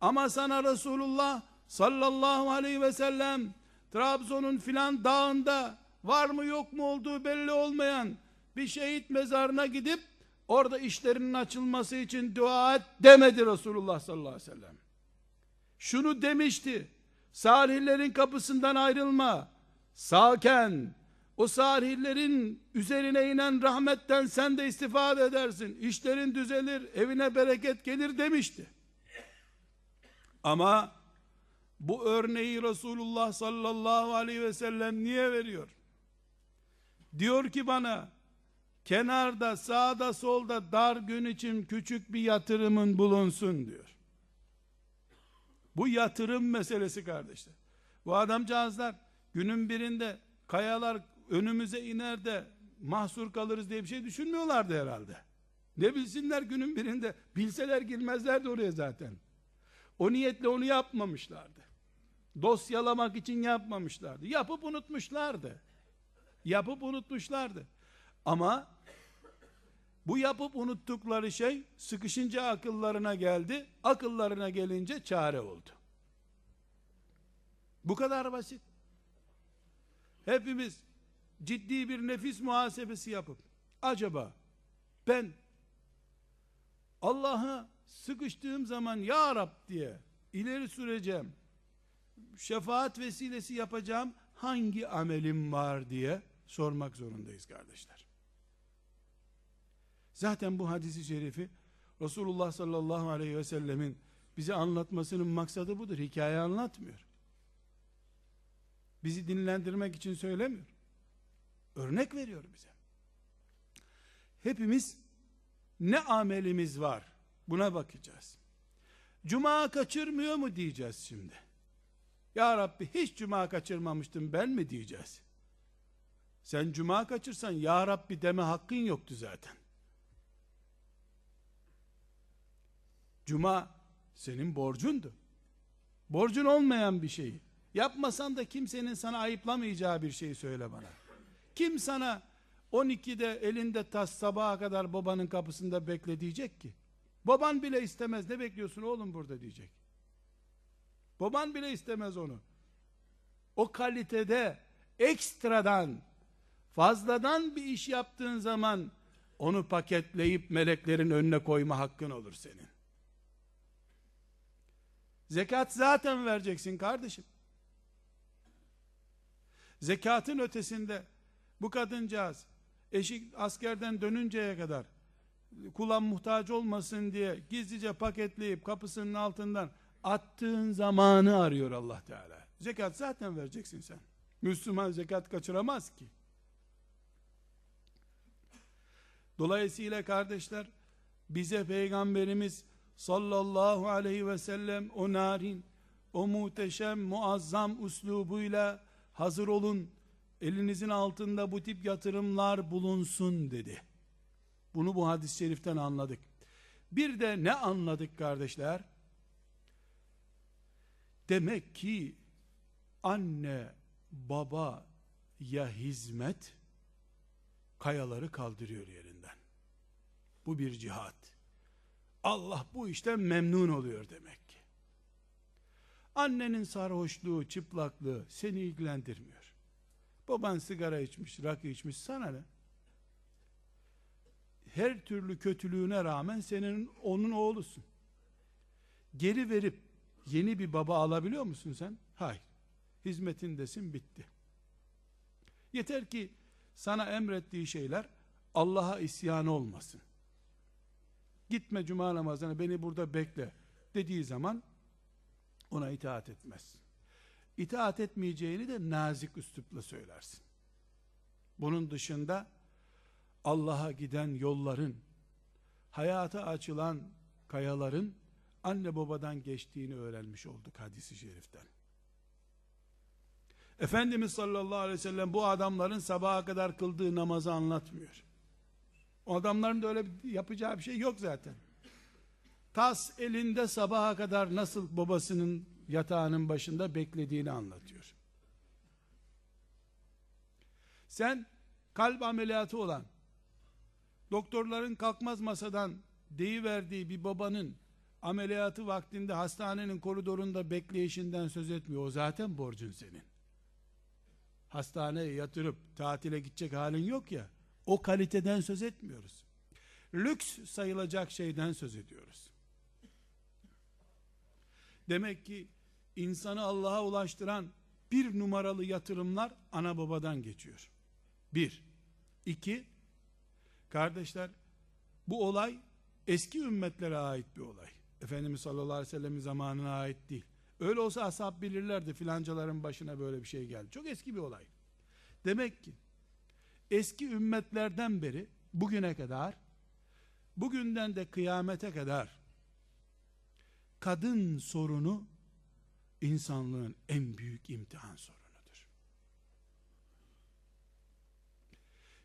Ama sana Resulullah sallallahu aleyhi ve sellem Trabzon'un filan dağında var mı yok mu olduğu belli olmayan bir şehit mezarına gidip orada işlerinin açılması için dua et demedi Resulullah sallallahu aleyhi ve sellem. Şunu demişti. Salihlerin kapısından ayrılma. Sağken o salihlerin üzerine inen rahmetten sen de istifade edersin. İşlerin düzelir, evine bereket gelir demişti. Ama bu örneği Resulullah sallallahu aleyhi ve sellem niye veriyor? Diyor ki bana, kenarda, sağda, solda dar gün için küçük bir yatırımın bulunsun diyor. Bu yatırım meselesi kardeşler. Bu adamcağızlar günün birinde kayalar önümüze iner de mahsur kalırız diye bir şey düşünmüyorlardı herhalde. Ne bilsinler günün birinde. Bilseler girmezlerdi oraya zaten. O niyetle onu yapmamışlardı. Dosyalamak için yapmamışlardı. Yapıp unutmuşlardı. Yapıp unutmuşlardı. Ama bu yapıp unuttukları şey sıkışınca akıllarına geldi. Akıllarına gelince çare oldu. Bu kadar basit. Hepimiz ciddi bir nefis muhasebesi yapıp acaba ben Allah'a sıkıştığım zaman ya Rab diye ileri süreceğim şefaat vesilesi yapacağım hangi amelim var diye sormak zorundayız kardeşler. Zaten bu hadisi şerifi Resulullah sallallahu aleyhi ve sellemin bize anlatmasının maksadı budur. Hikaye anlatmıyor. Bizi dinlendirmek için söylemiyor. Örnek veriyor bize. Hepimiz ne amelimiz var? Buna bakacağız. Cuma kaçırmıyor mu diyeceğiz şimdi. Ya Rabbi hiç cuma kaçırmamıştım ben mi diyeceğiz? Sen cuma kaçırsan Ya Rabbi deme hakkın yoktu zaten. Cuma senin borcundu. Borcun olmayan bir şeyi. Yapmasan da kimsenin sana ayıplamayacağı bir şeyi söyle bana. Kim sana 12'de elinde tas sabaha kadar babanın kapısında bekle diyecek ki? Baban bile istemez ne bekliyorsun oğlum burada diyecek. Baban bile istemez onu. O kalitede ekstradan fazladan bir iş yaptığın zaman onu paketleyip meleklerin önüne koyma hakkın olur senin. Zekat zaten vereceksin kardeşim. Zekatın ötesinde bu kadıncağız eşi askerden dönünceye kadar kulan muhtaç olmasın diye gizlice paketleyip kapısının altından attığın zamanı arıyor Allah Teala. Zekat zaten vereceksin sen. Müslüman zekat kaçıramaz ki. Dolayısıyla kardeşler bize peygamberimiz sallallahu aleyhi ve sellem o narin, o muhteşem, muazzam uslubuyla hazır olun, elinizin altında bu tip yatırımlar bulunsun dedi. Bunu bu hadis-i şeriften anladık. Bir de ne anladık kardeşler? Demek ki anne, baba ya hizmet kayaları kaldırıyor yerinden. Bu bir cihat. Allah bu işten memnun oluyor demek ki. Annenin sarhoşluğu, çıplaklığı seni ilgilendirmiyor. Baban sigara içmiş, rakı içmiş, sana ne? Her türlü kötülüğüne rağmen senin onun oğlusun. Geri verip yeni bir baba alabiliyor musun sen? Hayır. Hizmetindesin, bitti. Yeter ki sana emrettiği şeyler Allah'a isyan olmasın. Gitme cuma namazına beni burada bekle dediği zaman ona itaat etmezsin. İtaat etmeyeceğini de nazik üslupla söylersin. Bunun dışında Allah'a giden yolların, hayata açılan kayaların anne babadan geçtiğini öğrenmiş olduk hadisi şeriften. Efendimiz sallallahu aleyhi ve sellem bu adamların sabaha kadar kıldığı namazı anlatmıyor. O adamların da öyle yapacağı bir şey yok zaten. Tas elinde sabaha kadar nasıl babasının yatağının başında beklediğini anlatıyor. Sen kalp ameliyatı olan, doktorların kalkmaz masadan deyiverdiği bir babanın ameliyatı vaktinde hastanenin koridorunda bekleyişinden söz etmiyor. O zaten borcun senin. Hastaneye yatırıp tatile gidecek halin yok ya. O kaliteden söz etmiyoruz. Lüks sayılacak şeyden söz ediyoruz. Demek ki insanı Allah'a ulaştıran bir numaralı yatırımlar ana babadan geçiyor. Bir. iki, kardeşler bu olay eski ümmetlere ait bir olay. Efendimiz sallallahu aleyhi ve sellem'in zamanına ait değil. Öyle olsa ashab bilirlerdi filancaların başına böyle bir şey geldi. Çok eski bir olay. Demek ki eski ümmetlerden beri bugüne kadar bugünden de kıyamete kadar kadın sorunu insanlığın en büyük imtihan sorunudur.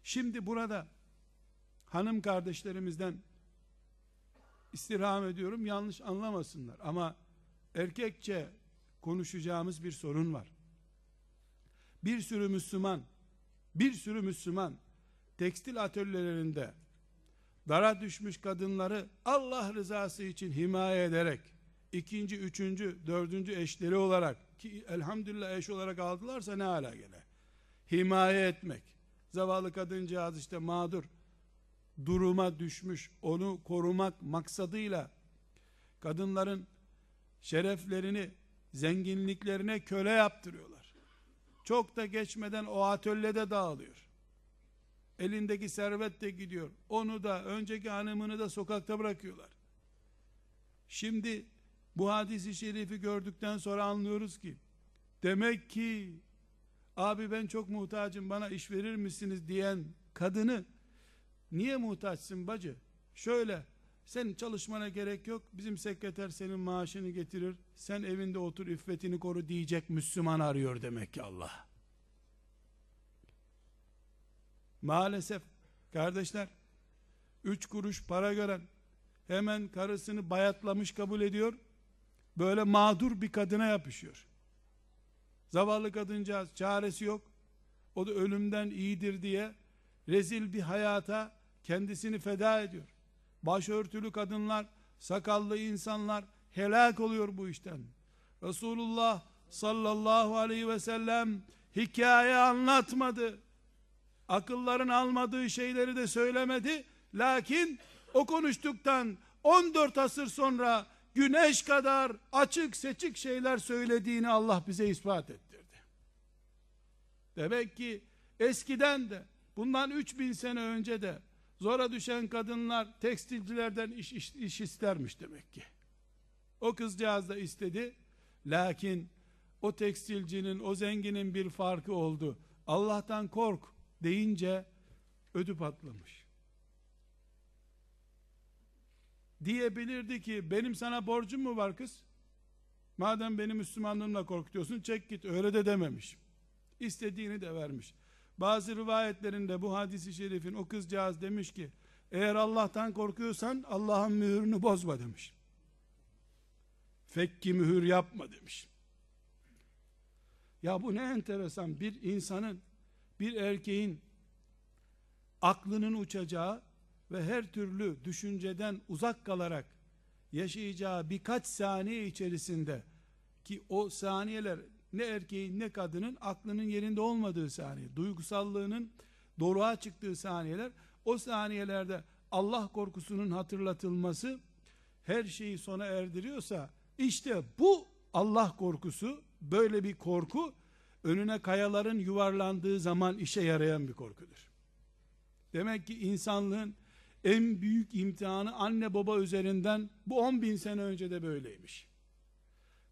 Şimdi burada hanım kardeşlerimizden istirham ediyorum yanlış anlamasınlar ama erkekçe konuşacağımız bir sorun var. Bir sürü Müslüman bir sürü Müslüman tekstil atölyelerinde dara düşmüş kadınları Allah rızası için himaye ederek ikinci, üçüncü, dördüncü eşleri olarak ki elhamdülillah eş olarak aldılarsa ne hala gene himaye etmek. Zavallı kadıncağız işte mağdur duruma düşmüş onu korumak maksadıyla kadınların şereflerini zenginliklerine köle yaptırıyorlar. Çok da geçmeden o atölyede dağılıyor. Elindeki servet de gidiyor. Onu da önceki hanımını da sokakta bırakıyorlar. Şimdi bu hadisi şerifi gördükten sonra anlıyoruz ki demek ki abi ben çok muhtacım bana iş verir misiniz diyen kadını niye muhtaçsın bacı şöyle Senin çalışmana gerek yok. Bizim sekreter senin maaşını getirir. Sen evinde otur iffetini koru diyecek Müslüman arıyor demek ki Allah. Maalesef kardeşler üç kuruş para gören hemen karısını bayatlamış kabul ediyor. Böyle mağdur bir kadına yapışıyor. Zavallı kadıncağız çaresi yok. O da ölümden iyidir diye rezil bir hayata kendisini feda ediyor. Başörtülü kadınlar, sakallı insanlar helak oluyor bu işten. Resulullah sallallahu aleyhi ve sellem hikaye anlatmadı. Akılların almadığı şeyleri de söylemedi. Lakin o konuştuktan 14 asır sonra güneş kadar açık seçik şeyler söylediğini Allah bize ispat ettirdi. Demek ki eskiden de bundan 3000 sene önce de zora düşen kadınlar tekstilcilerden iş, iş, iş istermiş demek ki. O kızcağız da istedi. Lakin o tekstilcinin, o zenginin bir farkı oldu. Allah'tan kork deyince ödü patlamış. Diyebilirdi ki benim sana borcum mu var kız? Madem beni Müslümanlığımla korkutuyorsun çek git öyle de dememiş. İstediğini de vermiş. Bazı rivayetlerinde bu hadisi şerifin o kızcağız demiş ki eğer Allah'tan korkuyorsan Allah'ın mühürünü bozma demiş. Fekki mühür yapma demiş. Ya bu ne enteresan bir insanın bir erkeğin aklının uçacağı ve her türlü düşünceden uzak kalarak yaşayacağı birkaç saniye içerisinde ki o saniyeler ne erkeğin ne kadının aklının yerinde olmadığı saniye, duygusallığının doruğa çıktığı saniyeler, o saniyelerde Allah korkusunun hatırlatılması her şeyi sona erdiriyorsa, işte bu Allah korkusu, böyle bir korku, önüne kayaların yuvarlandığı zaman işe yarayan bir korkudur. Demek ki insanlığın en büyük imtihanı anne baba üzerinden bu 10 bin sene önce de böyleymiş.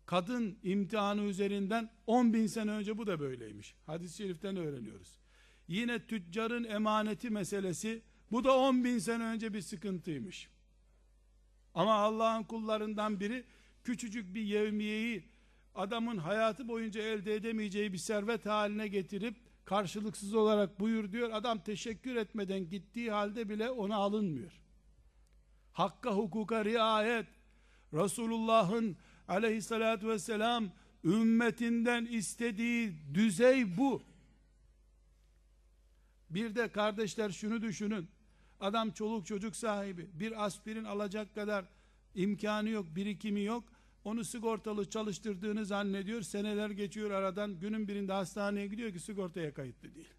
Kadın imtihanı üzerinden 10 bin sene önce bu da böyleymiş. Hadis-i şeriften öğreniyoruz. Yine tüccarın emaneti meselesi bu da 10 bin sene önce bir sıkıntıymış. Ama Allah'ın kullarından biri küçücük bir yevmiyeyi adamın hayatı boyunca elde edemeyeceği bir servet haline getirip karşılıksız olarak buyur diyor. Adam teşekkür etmeden gittiği halde bile ona alınmıyor. Hakka hukuka riayet Resulullah'ın aleyhissalatü vesselam ümmetinden istediği düzey bu. Bir de kardeşler şunu düşünün. Adam çoluk çocuk sahibi. Bir aspirin alacak kadar imkanı yok, birikimi yok. Onu sigortalı çalıştırdığını zannediyor. Seneler geçiyor aradan. Günün birinde hastaneye gidiyor ki sigortaya kayıtlı değil.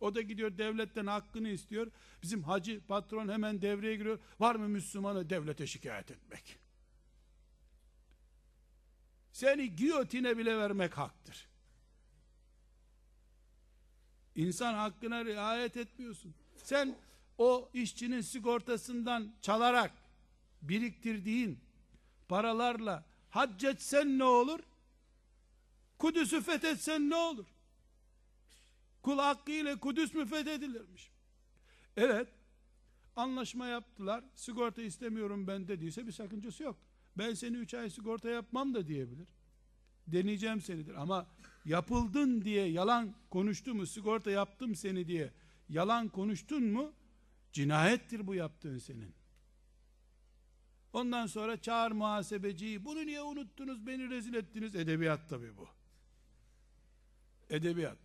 O da gidiyor devletten hakkını istiyor. Bizim hacı patron hemen devreye giriyor. Var mı Müslümanı devlete şikayet etmek? Seni giyotine bile vermek haktır. İnsan hakkına riayet etmiyorsun. Sen o işçinin sigortasından çalarak biriktirdiğin paralarla hac etsen ne olur? Kudüs'ü fethetsen ne olur? Kul hakkıyla Kudüs mü fethedilirmiş? Evet, anlaşma yaptılar, sigorta istemiyorum ben dediyse bir sakıncası yok. Ben seni üç ay sigorta yapmam da diyebilir. Deneyeceğim senidir ama yapıldın diye yalan konuştu mu, sigorta yaptım seni diye yalan konuştun mu, cinayettir bu yaptığın senin. Ondan sonra çağır muhasebeciyi. Bunu niye unuttunuz? Beni rezil ettiniz. Edebiyat tabi bu. Edebiyat.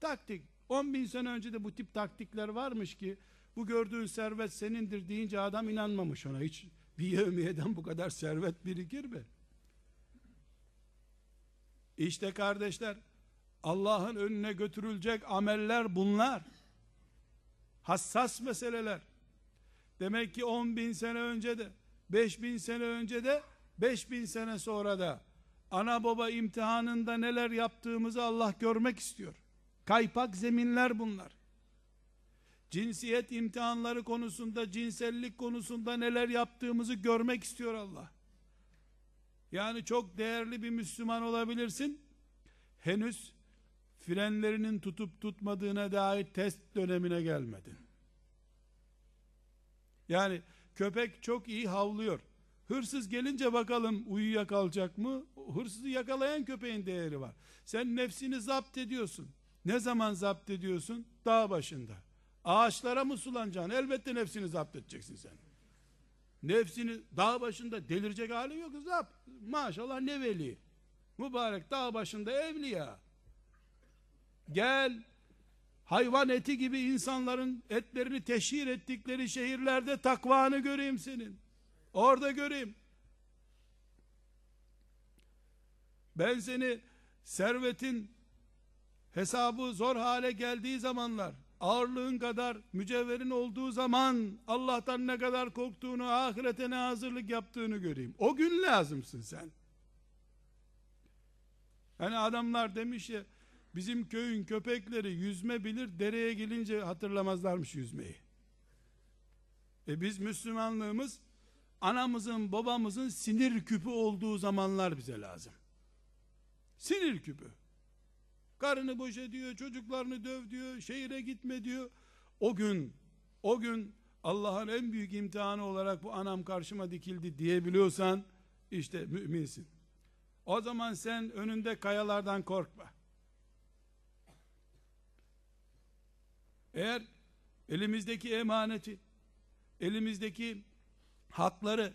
Taktik. 10 bin sene önce de bu tip taktikler varmış ki bu gördüğün servet senindir deyince adam inanmamış ona. Hiç bir yevmiyeden bu kadar servet birikir mi? İşte kardeşler Allah'ın önüne götürülecek ameller bunlar. Hassas meseleler. Demek ki 10 bin sene önce de, 5 bin sene önce de, 5 bin sene sonra da, ana baba imtihanında neler yaptığımızı Allah görmek istiyor. Kaypak zeminler bunlar. Cinsiyet imtihanları konusunda, cinsellik konusunda neler yaptığımızı görmek istiyor Allah. Yani çok değerli bir Müslüman olabilirsin. Henüz frenlerinin tutup tutmadığına dair test dönemine gelmedin. Yani köpek çok iyi havlıyor. Hırsız gelince bakalım uyuyakalacak mı? Hırsızı yakalayan köpeğin değeri var. Sen nefsini zapt ediyorsun. Ne zaman zapt ediyorsun? Dağ başında. Ağaçlara mı sulanacaksın? Elbette nefsini zapt edeceksin sen. Nefsini dağ başında delirecek hali yok zapt. Maşallah ne veli. Mübarek dağ başında evliya. Gel hayvan eti gibi insanların etlerini teşhir ettikleri şehirlerde takvanı göreyim senin. Orada göreyim. Ben seni servetin hesabı zor hale geldiği zamanlar, ağırlığın kadar mücevherin olduğu zaman Allah'tan ne kadar korktuğunu, ahirete ne hazırlık yaptığını göreyim. O gün lazımsın sen. Hani adamlar demiş ya, bizim köyün köpekleri yüzme bilir, dereye gelince hatırlamazlarmış yüzmeyi. E biz Müslümanlığımız, anamızın babamızın sinir küpü olduğu zamanlar bize lazım. Sinir küpü. Karını boş ediyor, çocuklarını döv diyor, şehire gitme diyor. O gün, o gün Allah'ın en büyük imtihanı olarak bu anam karşıma dikildi diyebiliyorsan, işte müminsin. O zaman sen önünde kayalardan korkma. Eğer elimizdeki emaneti, elimizdeki hakları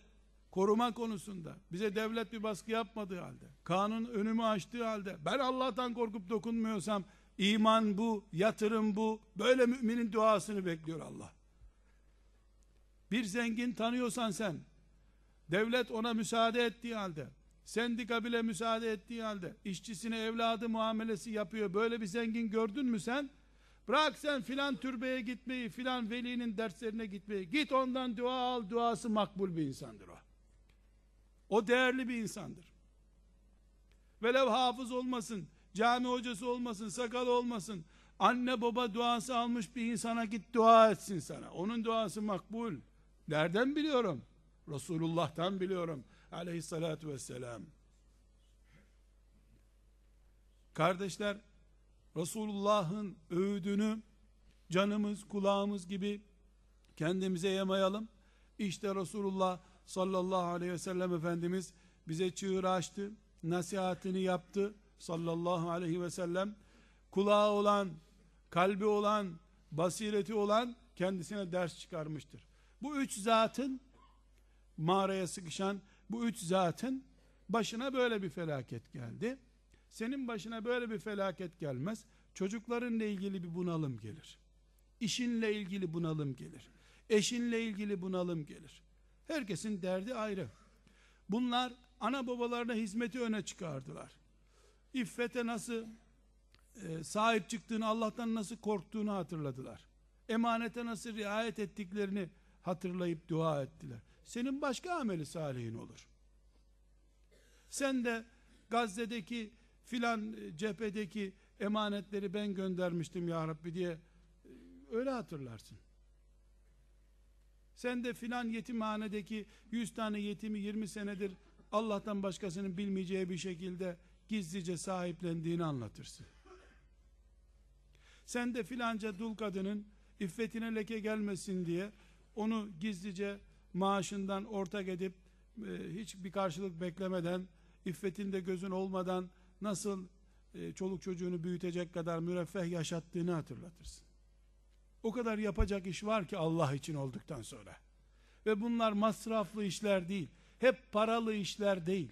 koruma konusunda bize devlet bir baskı yapmadığı halde, kanun önümü açtığı halde, ben Allah'tan korkup dokunmuyorsam, iman bu, yatırım bu, böyle müminin duasını bekliyor Allah. Bir zengin tanıyorsan sen, devlet ona müsaade ettiği halde, sendika bile müsaade ettiği halde, işçisine evladı muamelesi yapıyor, böyle bir zengin gördün mü sen, Bırak sen filan türbeye gitmeyi, filan velinin derslerine gitmeyi. Git ondan dua al, duası makbul bir insandır o. O değerli bir insandır. Velev hafız olmasın, cami hocası olmasın, sakal olmasın. Anne baba duası almış bir insana git dua etsin sana. Onun duası makbul. Nereden biliyorum? Resulullah'tan biliyorum. Aleyhissalatu vesselam. Kardeşler, Resulullah'ın öğüdünü canımız kulağımız gibi kendimize yamayalım. İşte Resulullah sallallahu aleyhi ve sellem Efendimiz bize çığır açtı, nasihatini yaptı sallallahu aleyhi ve sellem. Kulağı olan, kalbi olan, basireti olan kendisine ders çıkarmıştır. Bu üç zatın mağaraya sıkışan bu üç zatın başına böyle bir felaket geldi. Senin başına böyle bir felaket gelmez. Çocuklarınla ilgili bir bunalım gelir. İşinle ilgili bunalım gelir. Eşinle ilgili bunalım gelir. Herkesin derdi ayrı. Bunlar ana babalarına hizmeti öne çıkardılar. İffete nasıl e, sahip çıktığını, Allah'tan nasıl korktuğunu hatırladılar. Emanete nasıl riayet ettiklerini hatırlayıp dua ettiler. Senin başka ameli salihin olur. Sen de Gazze'deki filan e, cephedeki emanetleri ben göndermiştim ya Rabbi diye e, öyle hatırlarsın. Sen de filan yetimhanedeki 100 tane yetimi 20 senedir Allah'tan başkasının bilmeyeceği bir şekilde gizlice sahiplendiğini anlatırsın. Sen de filanca dul kadının iffetine leke gelmesin diye onu gizlice maaşından ortak edip e, hiç bir karşılık beklemeden iffetinde gözün olmadan nasıl e, çoluk çocuğunu büyütecek kadar müreffeh yaşattığını hatırlatırsın. O kadar yapacak iş var ki Allah için olduktan sonra. Ve bunlar masraflı işler değil. Hep paralı işler değil.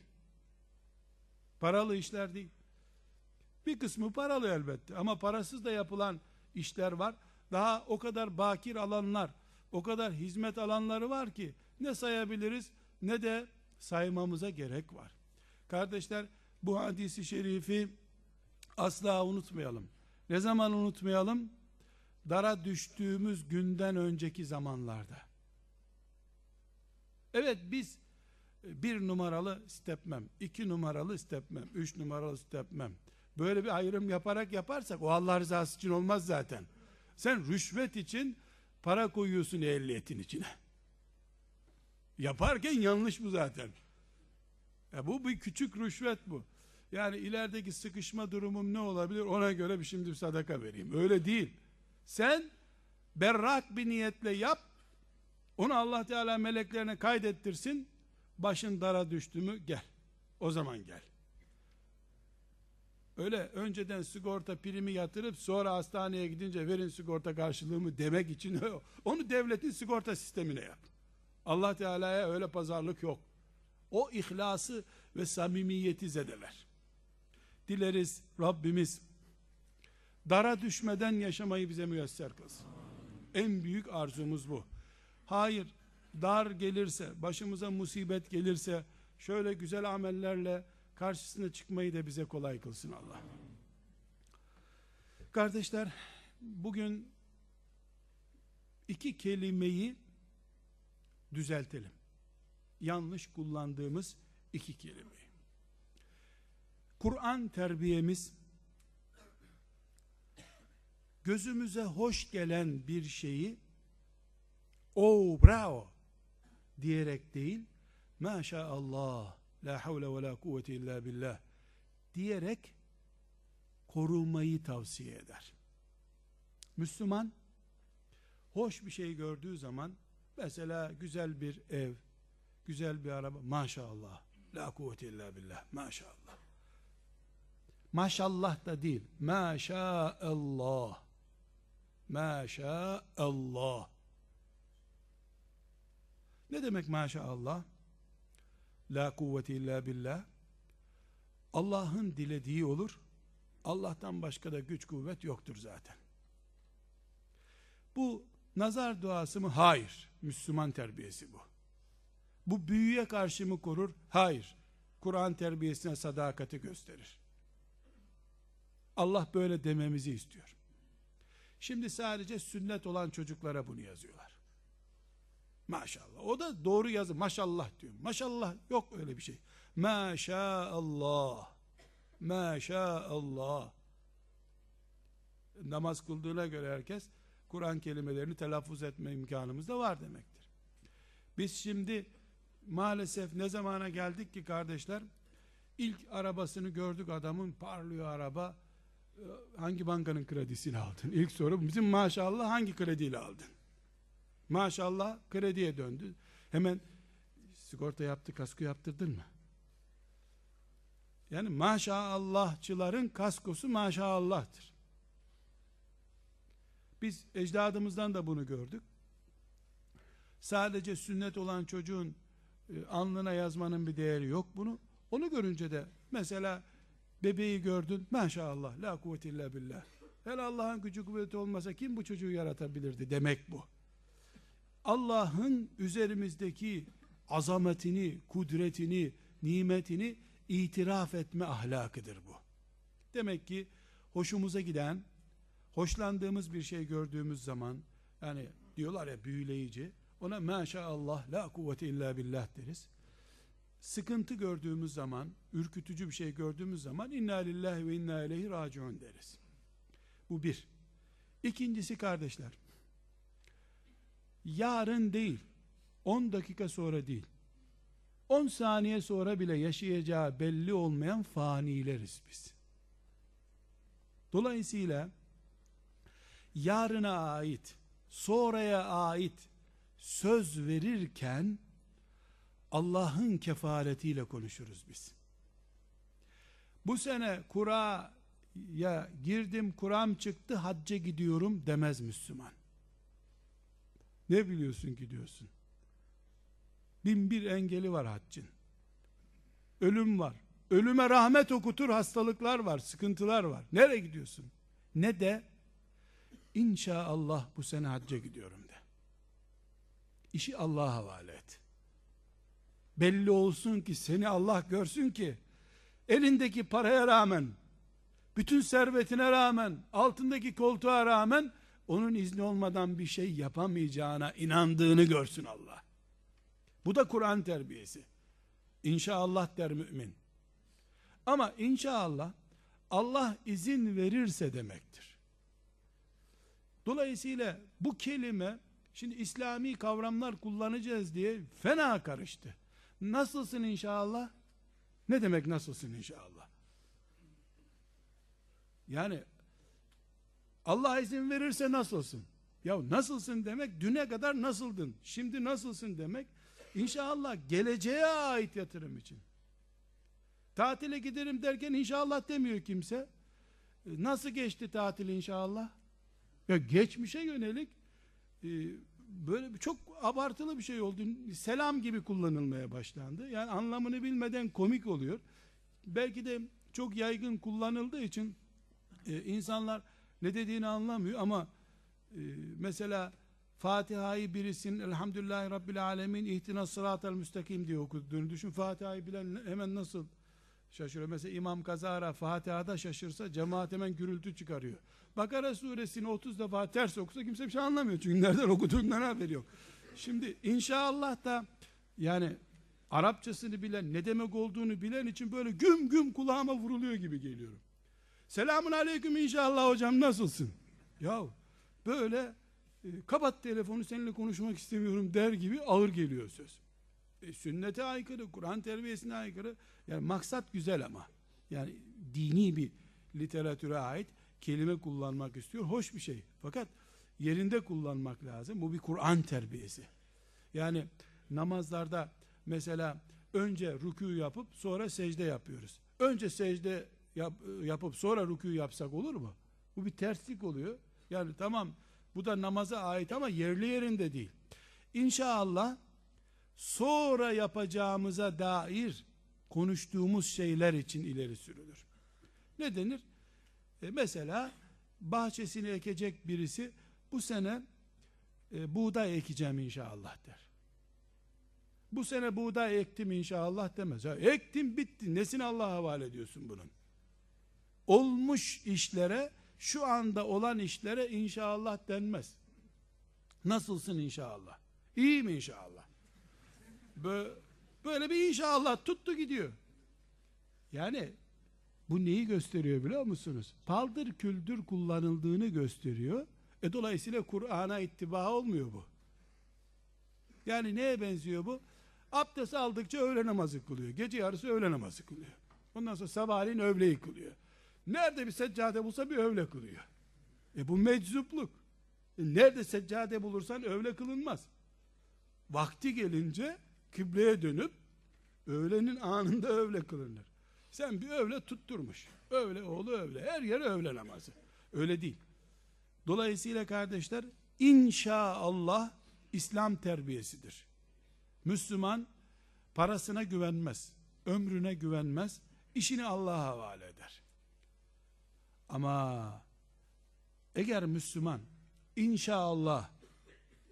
Paralı işler değil. Bir kısmı paralı elbette ama parasız da yapılan işler var. Daha o kadar bakir alanlar, o kadar hizmet alanları var ki ne sayabiliriz ne de saymamıza gerek var. Kardeşler bu hadisi şerifi asla unutmayalım. Ne zaman unutmayalım? Dara düştüğümüz günden önceki zamanlarda. Evet biz bir numaralı stepmem, iki numaralı stepmem, üç numaralı stepmem. Böyle bir ayrım yaparak yaparsak o Allah rızası için olmaz zaten. Sen rüşvet için para koyuyorsun ehliyetin içine. Yaparken yanlış bu zaten. Ya bu bir küçük rüşvet bu. Yani ilerideki sıkışma durumum ne olabilir ona göre bir şimdi sadaka vereyim. Öyle değil. Sen berrak bir niyetle yap. Onu Allah Teala meleklerine kaydettirsin. Başın dara düştü mü gel. O zaman gel. Öyle önceden sigorta primi yatırıp sonra hastaneye gidince verin sigorta karşılığımı demek için onu devletin sigorta sistemine yap. Allah Teala'ya öyle pazarlık yok. O ihlası ve samimiyeti zedeler. Dileriz Rabbimiz dara düşmeden yaşamayı bize müyesser kılsın. En büyük arzumuz bu. Hayır, dar gelirse, başımıza musibet gelirse, şöyle güzel amellerle karşısına çıkmayı da bize kolay kılsın Allah. Kardeşler, bugün iki kelimeyi düzeltelim. Yanlış kullandığımız iki kelimeyi. Kur'an terbiyemiz gözümüze hoş gelen bir şeyi o bravo diyerek değil maşallah la havle ve la kuvvete illa billah diyerek korumayı tavsiye eder. Müslüman hoş bir şey gördüğü zaman mesela güzel bir ev, güzel bir araba maşallah la kuvvete illa billah maşallah. Maşallah da değil. Maşallah. Maşallah. Ne demek maşallah? La kuvvete illa billah. Allah'ın dilediği olur. Allah'tan başka da güç kuvvet yoktur zaten. Bu nazar duası mı? Hayır. Müslüman terbiyesi bu. Bu büyüye karşı mı korur? Hayır. Kur'an terbiyesine sadakati gösterir. Allah böyle dememizi istiyor. Şimdi sadece sünnet olan çocuklara bunu yazıyorlar. Maşallah. O da doğru yazı. Maşallah diyor. Maşallah yok öyle bir şey. Maşallah. Maşallah. Namaz kıldığına göre herkes Kur'an kelimelerini telaffuz etme imkanımız da var demektir. Biz şimdi maalesef ne zamana geldik ki kardeşler? İlk arabasını gördük adamın parlıyor araba. Hangi bankanın kredisini aldın? İlk soru bizim maşallah hangi krediyle aldın? Maşallah krediye döndü. Hemen sigorta yaptı, kasko yaptırdın mı? Yani maşallahçıların kaskosu maşallah'tır. Biz ecdadımızdan da bunu gördük. Sadece sünnet olan çocuğun e, alnına yazmanın bir değeri yok bunu. Onu görünce de mesela bebeği gördün maşallah la kuvvete illa billah. Hele Allah'ın gücü kuvveti olmasa kim bu çocuğu yaratabilirdi demek bu. Allah'ın üzerimizdeki azametini, kudretini, nimetini itiraf etme ahlakıdır bu. Demek ki hoşumuza giden, hoşlandığımız bir şey gördüğümüz zaman, yani diyorlar ya büyüleyici, ona maşallah la kuvvete illa billah deriz. Sıkıntı gördüğümüz zaman, ürkütücü bir şey gördüğümüz zaman inna lillahi ve inna ileyhi raciun deriz. Bu bir. İkincisi kardeşler, yarın değil, 10 dakika sonra değil, 10 saniye sonra bile yaşayacağı belli olmayan fanileriz biz. Dolayısıyla yarına ait, sonraya ait söz verirken Allah'ın kefaretiyle konuşuruz biz. Bu sene kuraya girdim, kuram çıktı, hacca gidiyorum demez Müslüman. Ne biliyorsun ki diyorsun. Bin bir engeli var haccın. Ölüm var. Ölüme rahmet okutur hastalıklar var, sıkıntılar var. Nereye gidiyorsun? Ne de İnşallah bu sene hacca gidiyorum de. İşi Allah'a havale et. Belli olsun ki seni Allah görsün ki elindeki paraya rağmen bütün servetine rağmen altındaki koltuğa rağmen onun izni olmadan bir şey yapamayacağına inandığını görsün Allah. Bu da Kur'an terbiyesi. İnşallah der mümin. Ama inşallah Allah izin verirse demektir. Dolayısıyla bu kelime şimdi İslami kavramlar kullanacağız diye fena karıştı. Nasılsın inşallah? Ne demek nasılsın inşallah? Yani Allah izin verirse nasılsın? Ya nasılsın demek düne kadar nasıldın. Şimdi nasılsın demek inşallah geleceğe ait yatırım için. Tatile giderim derken inşallah demiyor kimse. E, nasıl geçti tatil inşallah? Ya geçmişe yönelik e, böyle çok abartılı bir şey oldu. Selam gibi kullanılmaya başlandı. Yani anlamını bilmeden komik oluyor. Belki de çok yaygın kullanıldığı için e, insanlar ne dediğini anlamıyor ama e, mesela Fatiha'yı birisinin Elhamdülillahi Rabbil Alemin ihtina sıratel müstakim diye okuduğunu düşün. Fatiha'yı bilen hemen nasıl şaşırıyor. Mesela İmam Kazara Fatiha'da şaşırsa cemaat hemen gürültü çıkarıyor. Bakara suresini 30 defa ters okusa kimse bir şey anlamıyor. Çünkü nereden okuduğundan haberi yok. Şimdi inşallah da yani Arapçasını bilen, ne demek olduğunu bilen için böyle güm güm kulağıma vuruluyor gibi geliyorum. Selamun aleyküm inşallah hocam nasılsın? Ya böyle e, kapat telefonu seninle konuşmak istemiyorum der gibi ağır geliyor söz. E, sünnete aykırı, Kur'an terbiyesine aykırı. Yani maksat güzel ama. Yani dini bir literatüre ait kelime kullanmak istiyor. Hoş bir şey. Fakat yerinde kullanmak lazım. Bu bir Kur'an terbiyesi. Yani namazlarda mesela önce rükû yapıp sonra secde yapıyoruz. Önce secde yap, yapıp sonra rükû yapsak olur mu? Bu bir terslik oluyor. Yani tamam bu da namaza ait ama yerli yerinde değil. İnşallah sonra yapacağımıza dair konuştuğumuz şeyler için ileri sürülür. Ne denir? E mesela bahçesini ekecek birisi bu sene e, buğday ekeceğim inşallah der. Bu sene buğday ektim inşallah demez. Ha, ektim bitti. Nesini Allah'a havale ediyorsun bunun? Olmuş işlere, şu anda olan işlere inşallah denmez. Nasılsın inşallah? İyi mi inşallah? Böyle bir inşallah tuttu gidiyor. Yani bu neyi gösteriyor biliyor musunuz? Paldır küldür kullanıldığını gösteriyor. E dolayısıyla Kur'an'a ittiba olmuyor bu. Yani neye benziyor bu? Abdest aldıkça öğle namazı kılıyor. Gece yarısı öğle namazı kılıyor. Ondan sonra sabahleyin öğleyi kılıyor. Nerede bir seccade bulsa bir öğle kılıyor. E bu meczupluk. E nerede seccade bulursan öğle kılınmaz. Vakti gelince kıbleye dönüp öğlenin anında öğle kılınır. Sen bir öğle tutturmuş. Öğle oğlu öğle. Her yer öğle namazı. Öyle değil. Dolayısıyla kardeşler inşallah İslam terbiyesidir. Müslüman parasına güvenmez, ömrüne güvenmez, işini Allah'a havale eder. Ama eğer Müslüman inşallah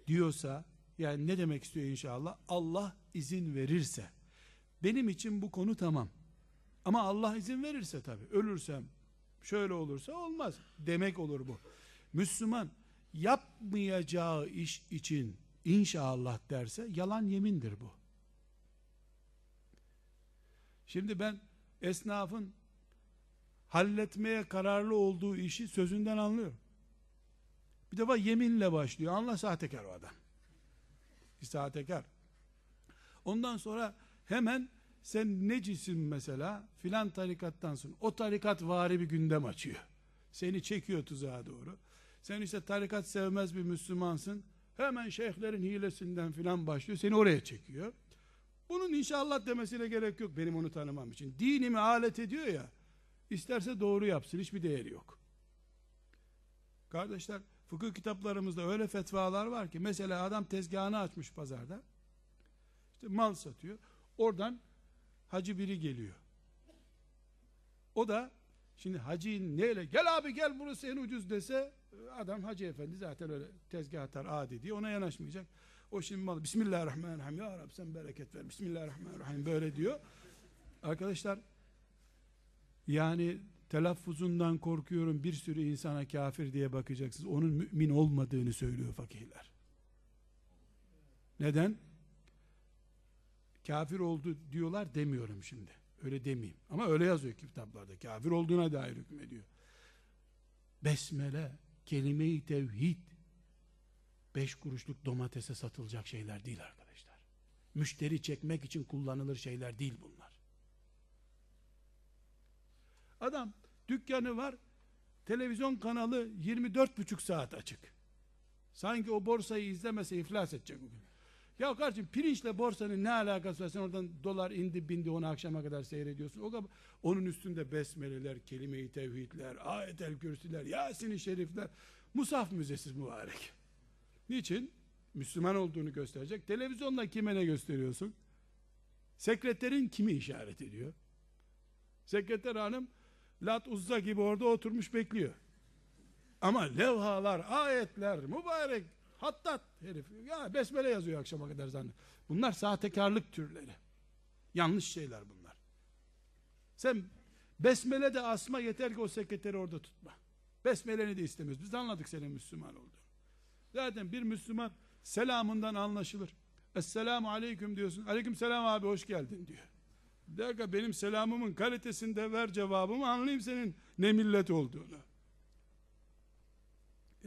diyorsa yani ne demek istiyor inşallah? Allah izin verirse benim için bu konu tamam. Ama Allah izin verirse tabi ölürsem şöyle olursa olmaz demek olur bu. Müslüman yapmayacağı iş için inşallah derse yalan yemindir bu. Şimdi ben esnafın halletmeye kararlı olduğu işi sözünden anlıyorum. Bir defa yeminle başlıyor. Anla sahtekar o adam. Bir sahtekar. Ondan sonra hemen sen necisin mesela filan tarikattansın. O tarikat vari bir gündem açıyor. Seni çekiyor tuzağa doğru. Sen işte tarikat sevmez bir Müslümansın. Hemen şeyhlerin hilesinden filan başlıyor. Seni oraya çekiyor. Bunun inşallah demesine gerek yok benim onu tanımam için. Dinimi alet ediyor ya. İsterse doğru yapsın. Hiçbir değeri yok. Kardeşler fıkıh kitaplarımızda öyle fetvalar var ki mesela adam tezgahını açmış pazarda. İşte mal satıyor. Oradan hacı biri geliyor. O da şimdi hacı neyle gel abi gel burası en ucuz dese adam hacı efendi zaten öyle tezgah atar adi diye ona yanaşmayacak. O şimdi mal Bismillahirrahmanirrahim ya Rab sen bereket ver Bismillahirrahmanirrahim böyle diyor. Arkadaşlar yani telaffuzundan korkuyorum bir sürü insana kafir diye bakacaksınız. Onun mümin olmadığını söylüyor fakihler. Neden? Kafir oldu diyorlar demiyorum şimdi. Öyle demeyeyim. Ama öyle yazıyor kitaplarda. Kafir olduğuna dair hükmediyor. Besmele, kelime-i tevhid, beş kuruşluk domatese satılacak şeyler değil arkadaşlar. Müşteri çekmek için kullanılır şeyler değil bunlar. Adam dükkanı var, televizyon kanalı 24 buçuk saat açık. Sanki o borsayı izlemese iflas edecek bugün. Ya kardeşim pirinçle borsanın ne alakası var? Sen oradan dolar indi bindi onu akşama kadar seyrediyorsun. O onun üstünde besmeleler, kelime-i tevhidler, ayet-el kürsüler, yasin-i şerifler. Musaf müzesiz mübarek. Niçin? Müslüman olduğunu gösterecek. Televizyonda kime ne gösteriyorsun? Sekreterin kimi işaret ediyor? Sekreter hanım Lat Uzza gibi orada oturmuş bekliyor. Ama levhalar, ayetler, mübarek, hattat herif. Ya besmele yazıyor akşama kadar zannet. Bunlar sahtekarlık türleri. Yanlış şeyler bunlar. Sen besmele de asma yeter ki o sekreteri orada tutma. Besmeleni de istemiyoruz. Biz anladık senin Müslüman olduğunu. Zaten bir Müslüman selamından anlaşılır. Esselamu aleyküm diyorsun. Aleyküm selam abi hoş geldin diyor. Bir dakika benim selamımın kalitesinde ver cevabımı anlayayım senin ne millet olduğunu.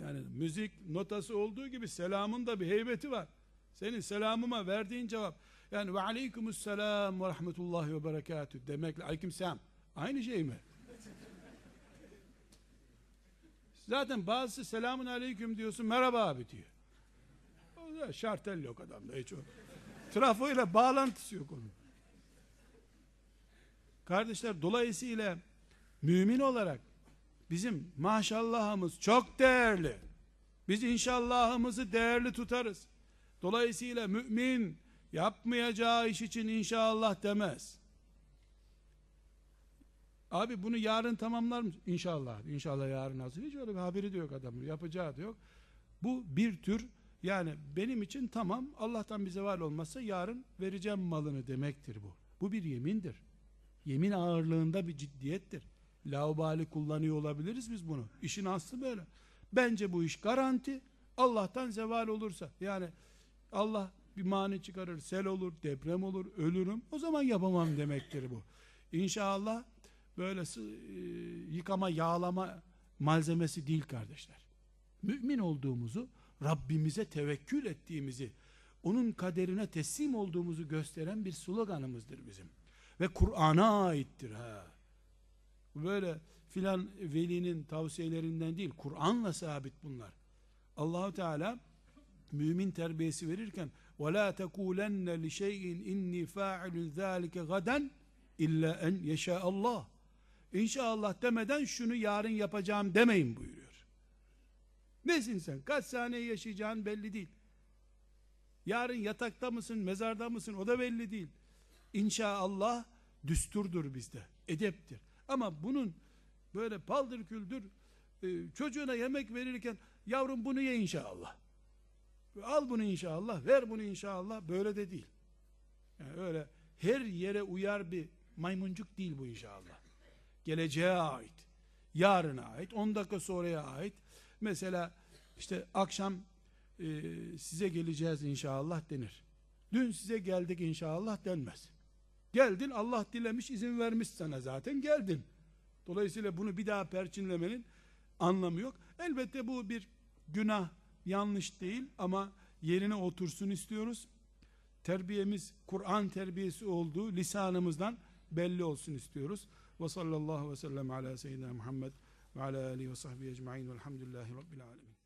Yani müzik notası olduğu gibi selamın da bir heybeti var. Senin selamıma verdiğin cevap yani ve aleykümüsselam ve rahmetullahi ve berekatü demekle aleyküm selam aynı şey mi? Zaten bazısı selamun aleyküm diyorsun merhaba abi diyor. O da şartel yok adamda hiç o. Trafo ile bağlantısı yok onun. Kardeşler dolayısıyla mümin olarak bizim maşallahımız çok değerli. Biz inşallahımızı değerli tutarız. Dolayısıyla mümin yapmayacağı iş için inşallah demez. Abi bunu yarın tamamlar mı? İnşallah. İnşallah yarın hazır. Hiç öyle bir haberi de yok adamın. Yapacağı da yok. Bu bir tür yani benim için tamam Allah'tan bir zeval olmazsa yarın vereceğim malını demektir bu. Bu bir yemindir. Yemin ağırlığında bir ciddiyettir. Laubali kullanıyor olabiliriz biz bunu. İşin aslı böyle. Bence bu iş garanti. Allah'tan zeval olursa yani Allah bir mani çıkarır, sel olur, deprem olur, ölürüm. O zaman yapamam demektir bu. İnşallah böyle e, yıkama, yağlama malzemesi değil kardeşler. Mümin olduğumuzu, Rabbimize tevekkül ettiğimizi, onun kaderine teslim olduğumuzu gösteren bir sloganımızdır bizim. Ve Kur'an'a aittir ha. Böyle filan velinin tavsiyelerinden değil, Kur'an'la sabit bunlar. Allahu Teala mümin terbiyesi verirken وَلَا تَكُولَنَّ لِشَيْءٍ اِنِّي فَاعِلٌ ذَٰلِكَ غَدًا اِلَّا اَنْ يَشَاءَ اللّٰهِ İnşallah demeden şunu yarın yapacağım demeyin buyuruyor. Nesin sen? Kaç saniye yaşayacağın belli değil. Yarın yatakta mısın, mezarda mısın o da belli değil. İnşallah düsturdur bizde, edeptir. Ama bunun böyle paldır küldür e, çocuğuna yemek verirken yavrum bunu ye inşallah. Al bunu inşallah, ver bunu inşallah. Böyle de değil. Yani öyle her yere uyar bir maymuncuk değil bu inşallah. Geleceğe ait, yarına ait, 10 dakika sonraya ait. Mesela işte akşam e, size geleceğiz inşallah denir. Dün size geldik inşallah denmez. Geldin Allah dilemiş izin vermiş sana zaten geldin. Dolayısıyla bunu bir daha perçinlemenin anlamı yok. Elbette bu bir günah yanlış değil ama yerine otursun istiyoruz. Terbiyemiz Kur'an terbiyesi olduğu lisanımızdan belli olsun istiyoruz. Ve sallallahu ve sellem ala seyyidina Muhammed ve ala alihi ve sahbihi ecma'in velhamdülillahi rabbil alemin.